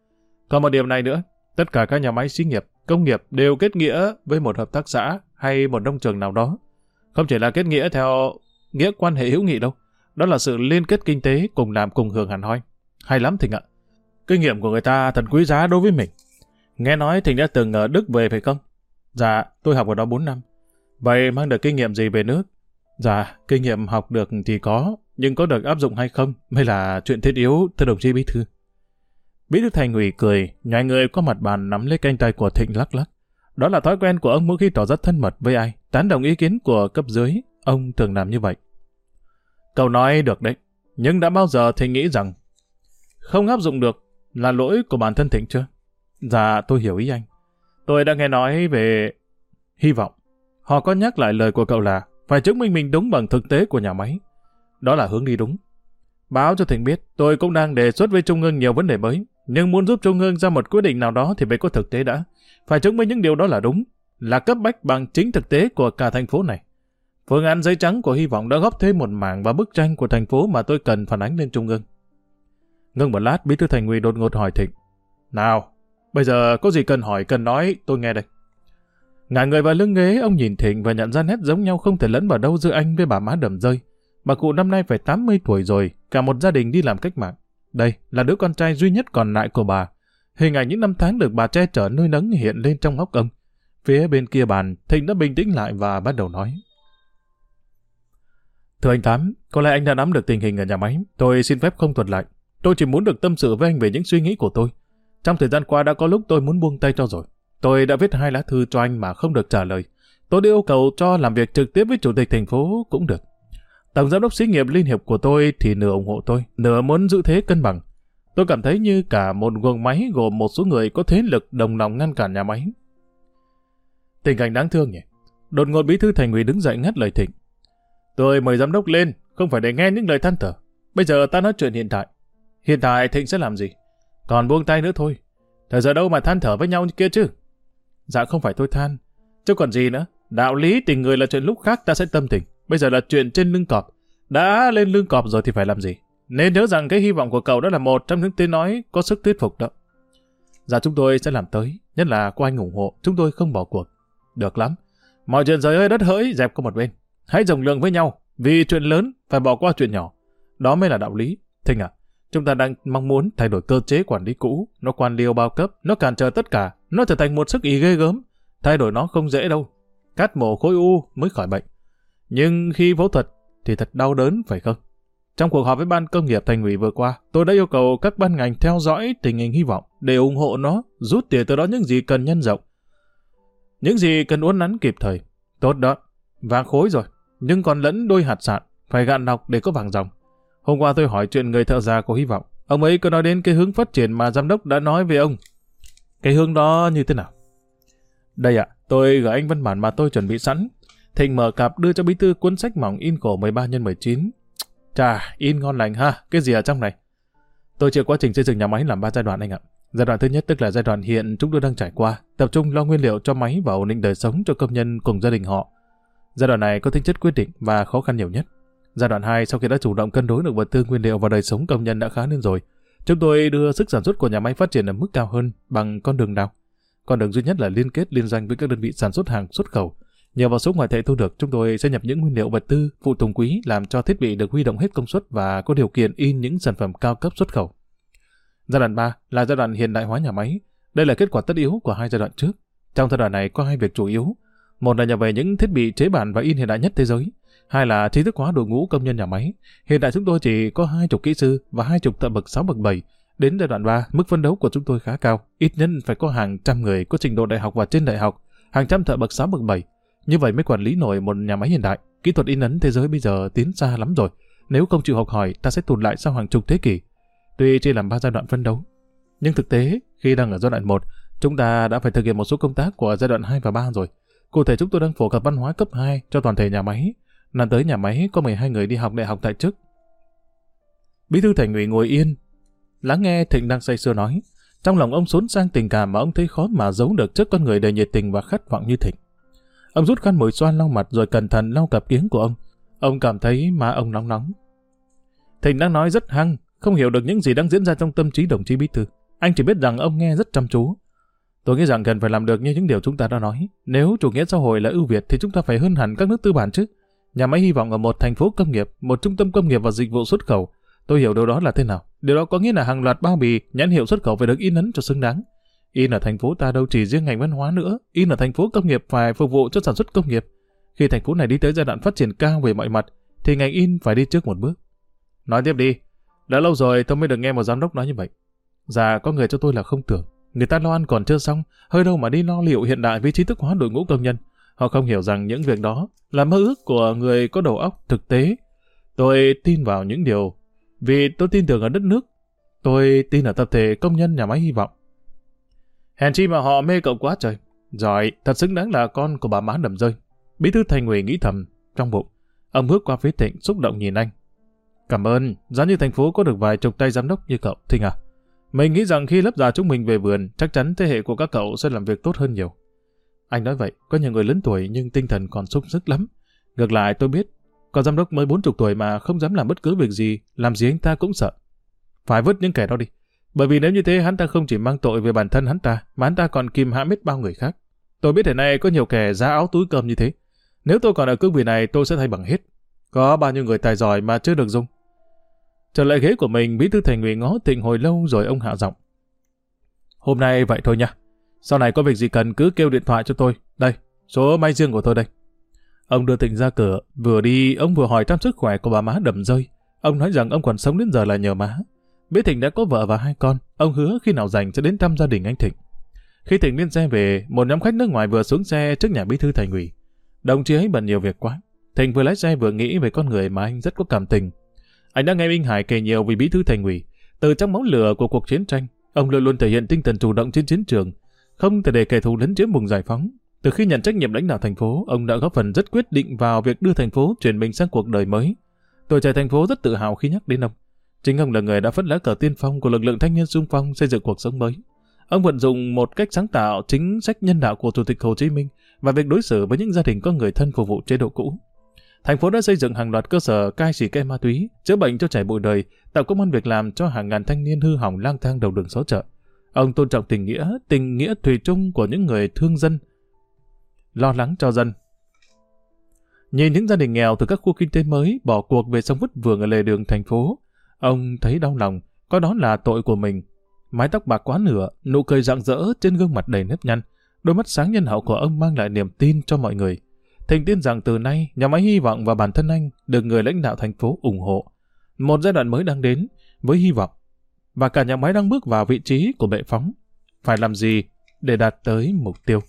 Còn một điểm này nữa, tất cả các nhà máy xí nghiệp, công nghiệp đều kết nghĩa với một hợp tác xã hay một nông trường nào đó. Không chỉ là kết nghĩa theo nghĩa quan hệ hữu nghị đâu, đó là sự liên kết kinh tế cùng làm cùng hưởng hẳn hoi. Hay lắm Thịnh ạ. Kinh nghiệm của người ta thật quý giá đối với mình. Nghe nói Thịnh đã từng ở Đức về phải không? Dạ, tôi học ở đó 4 năm. Vậy mang được kinh nghiệm gì về nước? Dạ, kinh nghiệm học được thì có, nhưng có được áp dụng hay không mới là chuyện thiết yếu, thưa đồng chí Bí Thư. Bí thư thành ủy cười, nhòi người qua mặt bàn nắm lấy canh tay của Thịnh lắc lắc. Đó là thói quen của ông mỗi khi tỏ ra thân mật với ai, tán đồng ý kiến của cấp dưới, ông thường làm như vậy. Cậu nói được đấy, nhưng đã bao giờ Thịnh nghĩ rằng không áp dụng được là lỗi của bản thân Thịnh chưa? Dạ, tôi hiểu ý anh. Tôi đã nghe nói về hy vọng. Họ có nhắc lại lời của cậu là phải chứng minh mình đúng bằng thực tế của nhà máy. Đó là hướng đi đúng. Báo cho Thịnh biết, tôi cũng đang đề xuất với Trung ương nhiều vấn đề mới. Nhưng muốn giúp Trung ương ra một quyết định nào đó thì phải có thực tế đã. Phải chứng minh những điều đó là đúng, là cấp bách bằng chính thực tế của cả thành phố này. Phương án giấy trắng của hy vọng đã góp thêm một mảng và bức tranh của thành phố mà tôi cần phản ánh lên Trung ương. Ngưng một lát, Bí thư Thành ủy đột ngột hỏi Thịnh. Nào, bây giờ có gì cần hỏi, cần nói, tôi nghe đây. Ngả người vào lưng ghế, ông nhìn Thịnh và nhận ra nét giống nhau không thể lẫn vào đâu giữa anh với bà má đầm rơi. Bà cụ năm nay phải 80 tuổi rồi, cả một gia đình đi làm cách mạng. Đây là đứa con trai duy nhất còn lại của bà. Hình ảnh những năm tháng được bà che chở nuôi nấng hiện lên trong óc ông. Phía bên kia bàn, Thịnh đã bình tĩnh lại và bắt đầu nói. Thưa anh Tám, có lẽ anh đã nắm được tình hình ở nhà máy. Tôi xin phép không thuật lại. Tôi chỉ muốn được tâm sự với anh về những suy nghĩ của tôi. Trong thời gian qua đã có lúc tôi muốn buông tay cho rồi. Tôi đã viết hai lá thư cho anh mà không được trả lời. Tôi đã yêu cầu cho làm việc trực tiếp với chủ tịch thành phố cũng được. Tổng giám đốc xí nghiệp liên hiệp của tôi thì nửa ủng hộ tôi, nửa muốn giữ thế cân bằng. Tôi cảm thấy như cả một guồng máy gồm một số người có thế lực đồng lòng ngăn cản nhà máy. Tình cảnh đáng thương nhỉ. Đột ngột bí thư thành ủy đứng dậy ngắt lời thịnh. Tôi mời giám đốc lên, không phải để nghe những lời than thở. Bây giờ ta nói chuyện hiện tại. Hiện tại Thịnh sẽ làm gì? Còn buông tay nữa thôi. Thời giờ đâu mà than thở với nhau như kia chứ? Dạ không phải tôi than. Chứ còn gì nữa? Đạo lý tình người là chuyện lúc khác ta sẽ tâm tình. Bây giờ là chuyện trên lưng cọp. Đã lên lưng cọp rồi thì phải làm gì? Nên nhớ rằng cái hy vọng của cậu đó là một trong những tiếng nói có sức thuyết phục đó. Dạ chúng tôi sẽ làm tới. Nhất là có anh ủng hộ. Chúng tôi không bỏ cuộc. Được lắm. Mọi chuyện rời ơi đất hỡi dẹp qua một bên. Hãy rồng lượng với nhau. Vì chuyện lớn phải bỏ qua chuyện nhỏ. Đó mới là đạo lý. Thinh à, chúng ta đang mong muốn thay đổi cơ chế quản lý cũ. Nó quan liêu bao cấp. Nó cản trở tất cả. Nó trở thành một sức ý ghê gớm. Thay đổi nó không dễ đâu. Cắt mổ khối u mới khỏi bệnh. Nhưng khi phẫu thuật thì thật đau đớn phải không? Trong cuộc họp với ban công nghiệp thành ủy vừa qua, tôi đã yêu cầu các ban ngành theo dõi tình hình hy vọng để ủng hộ nó, rút tiền từ đó những gì cần nhân rộng. Những gì cần uốn nắn kịp thời. Tốt đó, vàng khối rồi, nhưng còn lẫn đôi hạt sạn, phải gạn nọc để có vàng dòng. Hôm qua tôi hỏi chuyện người thợ già của hy vọng. Ông ấy có nói đến cái hướng phát triển mà giám đốc đã nói về ông. Cái hướng đó như thế nào? Đây ạ, tôi gửi anh văn bản mà tôi chuẩn bị sẵn. Thịnh mở cặp đưa cho bí thư cuốn sách mỏng in khổ 13 x 19. Chà, in ngon lành ha, cái gì ở trong này? Tôi chia quá trình xây dựng nhà máy làm ba giai đoạn anh ạ. Giai đoạn thứ nhất tức là giai đoạn hiện chúng tôi đang trải qua, tập trung lo nguyên liệu cho máy và ổn định đời sống cho công nhân cùng gia đình họ. Giai đoạn này có tính chất quyết định và khó khăn nhiều nhất. Giai đoạn 2 sau khi đã chủ động cân đối được vật tư nguyên liệu và đời sống công nhân đã khá lên rồi, chúng tôi đưa sức sản xuất của nhà máy phát triển ở mức cao hơn bằng con đường nào? Con đường duy nhất là liên kết liên doanh với các đơn vị sản xuất hàng xuất khẩu. Nhờ vào số ngoại tệ thu được, chúng tôi sẽ nhập những nguyên liệu vật tư, phụ tùng quý làm cho thiết bị được huy động hết công suất và có điều kiện in những sản phẩm cao cấp xuất khẩu. Giai đoạn 3 là giai đoạn hiện đại hóa nhà máy. Đây là kết quả tất yếu của hai giai đoạn trước. Trong giai đoạn này có hai việc chủ yếu. Một là nhập về những thiết bị chế bản và in hiện đại nhất thế giới. Hai là trí thức hóa đội ngũ công nhân nhà máy. Hiện tại chúng tôi chỉ có hai chục kỹ sư và hai chục thợ bậc 6 bậc 7. Đến giai đoạn 3, mức phân đấu của chúng tôi khá cao. Ít nhất phải có hàng trăm người có trình độ đại học và trên đại học, hàng trăm thợ bậc 6 bậc 7. Như vậy mới quản lý nổi một nhà máy hiện đại. Kỹ thuật in ấn thế giới bây giờ tiến xa lắm rồi. Nếu không chịu học hỏi, ta sẽ tụt lại sau hàng chục thế kỷ. Tuy chỉ làm ba giai đoạn phân đấu, nhưng thực tế, khi đang ở giai đoạn 1, chúng ta đã phải thực hiện một số công tác của giai đoạn 2 và 3 rồi. Cụ thể chúng tôi đang phổ cập văn hóa cấp 2 cho toàn thể nhà máy. Năm tới nhà máy có 12 người đi học đại học tại chức. Bí thư thành ủy ngồi yên, lắng nghe Thịnh đang say sưa nói. Trong lòng ông xốn sang tình cảm mà ông thấy khó mà giấu được trước con người đầy nhiệt tình và khát vọng như Thịnh. Ông rút khăn mùi xoan lau mặt rồi cẩn thận lau cặp kiếng của ông. Ông cảm thấy má ông nóng nóng. Thịnh đang nói rất hăng, không hiểu được những gì đang diễn ra trong tâm trí đồng chí bí thư. Anh chỉ biết rằng ông nghe rất chăm chú. Tôi nghĩ rằng cần phải làm được như những điều chúng ta đã nói. Nếu chủ nghĩa xã hội là ưu việt thì chúng ta phải hơn hẳn các nước tư bản chứ. Nhà máy hy vọng ở một thành phố công nghiệp, một trung tâm công nghiệp và dịch vụ xuất khẩu. Tôi hiểu điều đó là thế nào. Điều đó có nghĩa là hàng loạt bao bì, nhãn hiệu xuất khẩu phải được in ấn cho xứng đáng. In ở thành phố ta đâu chỉ riêng ngành văn hóa nữa, in ở thành phố công nghiệp phải phục vụ cho sản xuất công nghiệp. Khi thành phố này đi tới giai đoạn phát triển cao về mọi mặt, thì ngành in phải đi trước một bước. Nói tiếp đi, đã lâu rồi tôi mới được nghe một giám đốc nói như vậy. Dạ, có người cho tôi là không tưởng. Người ta lo ăn còn chưa xong, hơi đâu mà đi lo liệu hiện đại với trí thức hóa đội ngũ công nhân. Họ không hiểu rằng những việc đó là mơ ước của người có đầu óc thực tế. Tôi tin vào những điều vì tôi tin tưởng ở đất nước. Tôi tin ở tập thể công nhân nhà máy hy vọng. Hèn chi mà họ mê cậu quá trời. Giỏi, thật xứng đáng là con của bà má đầm rơi. Bí thư thành ủy nghĩ thầm trong bụng. Ông bước qua phía thịnh xúc động nhìn anh. Cảm ơn, giá như thành phố có được vài chục tay giám đốc như cậu, Thinh à. Mình nghĩ rằng khi lớp già chúng mình về vườn, chắc chắn thế hệ của các cậu sẽ làm việc tốt hơn nhiều. Anh nói vậy, có nhiều người lớn tuổi nhưng tinh thần còn sung sức lắm. Ngược lại tôi biết, có giám đốc mới 40 tuổi mà không dám làm bất cứ việc gì, làm gì anh ta cũng sợ. Phải vứt những kẻ đó đi. Bởi vì nếu như thế hắn ta không chỉ mang tội về bản thân hắn ta, mà hắn ta còn kìm hãm biết bao người khác. Tôi biết thế này có nhiều kẻ giá áo túi cơm như thế. Nếu tôi còn ở cương vị này tôi sẽ thay bằng hết. Có bao nhiêu người tài giỏi mà chưa được dùng. Trở lại ghế của mình, bí thư thành ủy ngó tịnh hồi lâu rồi ông hạ giọng. Hôm nay vậy thôi nha. Sau này có việc gì cần cứ kêu điện thoại cho tôi. Đây, số máy riêng của tôi đây. Ông đưa Thịnh ra cửa, vừa đi ông vừa hỏi thăm sức khỏe của bà má đầm rơi. Ông nói rằng ông còn sống đến giờ là nhờ má. Biết Thịnh đã có vợ và hai con, ông hứa khi nào rảnh sẽ đến thăm gia đình anh Thịnh. Khi Thịnh lên xe về, một nhóm khách nước ngoài vừa xuống xe trước nhà bí thư thành ủy. Đồng chí ấy bận nhiều việc quá. Thịnh vừa lái xe vừa nghĩ về con người mà anh rất có cảm tình. Anh đã nghe Minh Hải kể nhiều về bí thư thành ủy. Từ trong máu lửa của cuộc chiến tranh, ông luôn luôn thể hiện tinh thần chủ động trên chiến trường, không thể để kẻ thù lấn chiếm vùng giải phóng. Từ khi nhận trách nhiệm lãnh đạo thành phố, ông đã góp phần rất quyết định vào việc đưa thành phố chuyển mình sang cuộc đời mới. Tuổi trẻ thành phố rất tự hào khi nhắc đến ông. Chính ông là người đã phất lá cờ tiên phong của lực lượng thanh niên xung phong xây dựng cuộc sống mới. Ông vận dụng một cách sáng tạo chính sách nhân đạo của Chủ tịch Hồ Chí Minh và việc đối xử với những gia đình có người thân phục vụ chế độ cũ. Thành phố đã xây dựng hàng loạt cơ sở cai xỉ cây ma túy, chữa bệnh cho trẻ bụi đời, tạo công an việc làm cho hàng ngàn thanh niên hư hỏng lang thang đầu đường xó chợ. Ông tôn trọng tình nghĩa, tình nghĩa thủy chung của những người thương dân, lo lắng cho dân. Nhìn những gia đình nghèo từ các khu kinh tế mới bỏ cuộc về sống vứt vườn ở lề đường thành phố, ông thấy đau lòng, có đó là tội của mình. Mái tóc bạc quá nửa, nụ cười rạng rỡ trên gương mặt đầy nếp nhăn, đôi mắt sáng nhân hậu của ông mang lại niềm tin cho mọi người. Thịnh tin rằng từ nay, nhà máy hy vọng và bản thân anh được người lãnh đạo thành phố ủng hộ. Một giai đoạn mới đang đến, với hy vọng. Và cả nhà máy đang bước vào vị trí của bệ phóng. Phải làm gì để đạt tới mục tiêu?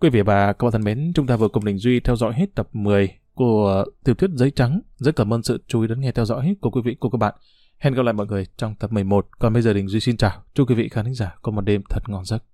Quý vị và các bạn thân mến, chúng ta vừa cùng Đình Duy theo dõi hết tập 10 của tiểu thuyết Giấy Trắng. Rất cảm ơn sự chú ý đón nghe theo dõi của quý vị cô các bạn. Hẹn gặp lại mọi người trong tập 11. Còn bây giờ Đình Duy xin chào. Chúc quý vị khán giả có một đêm thật ngon giấc.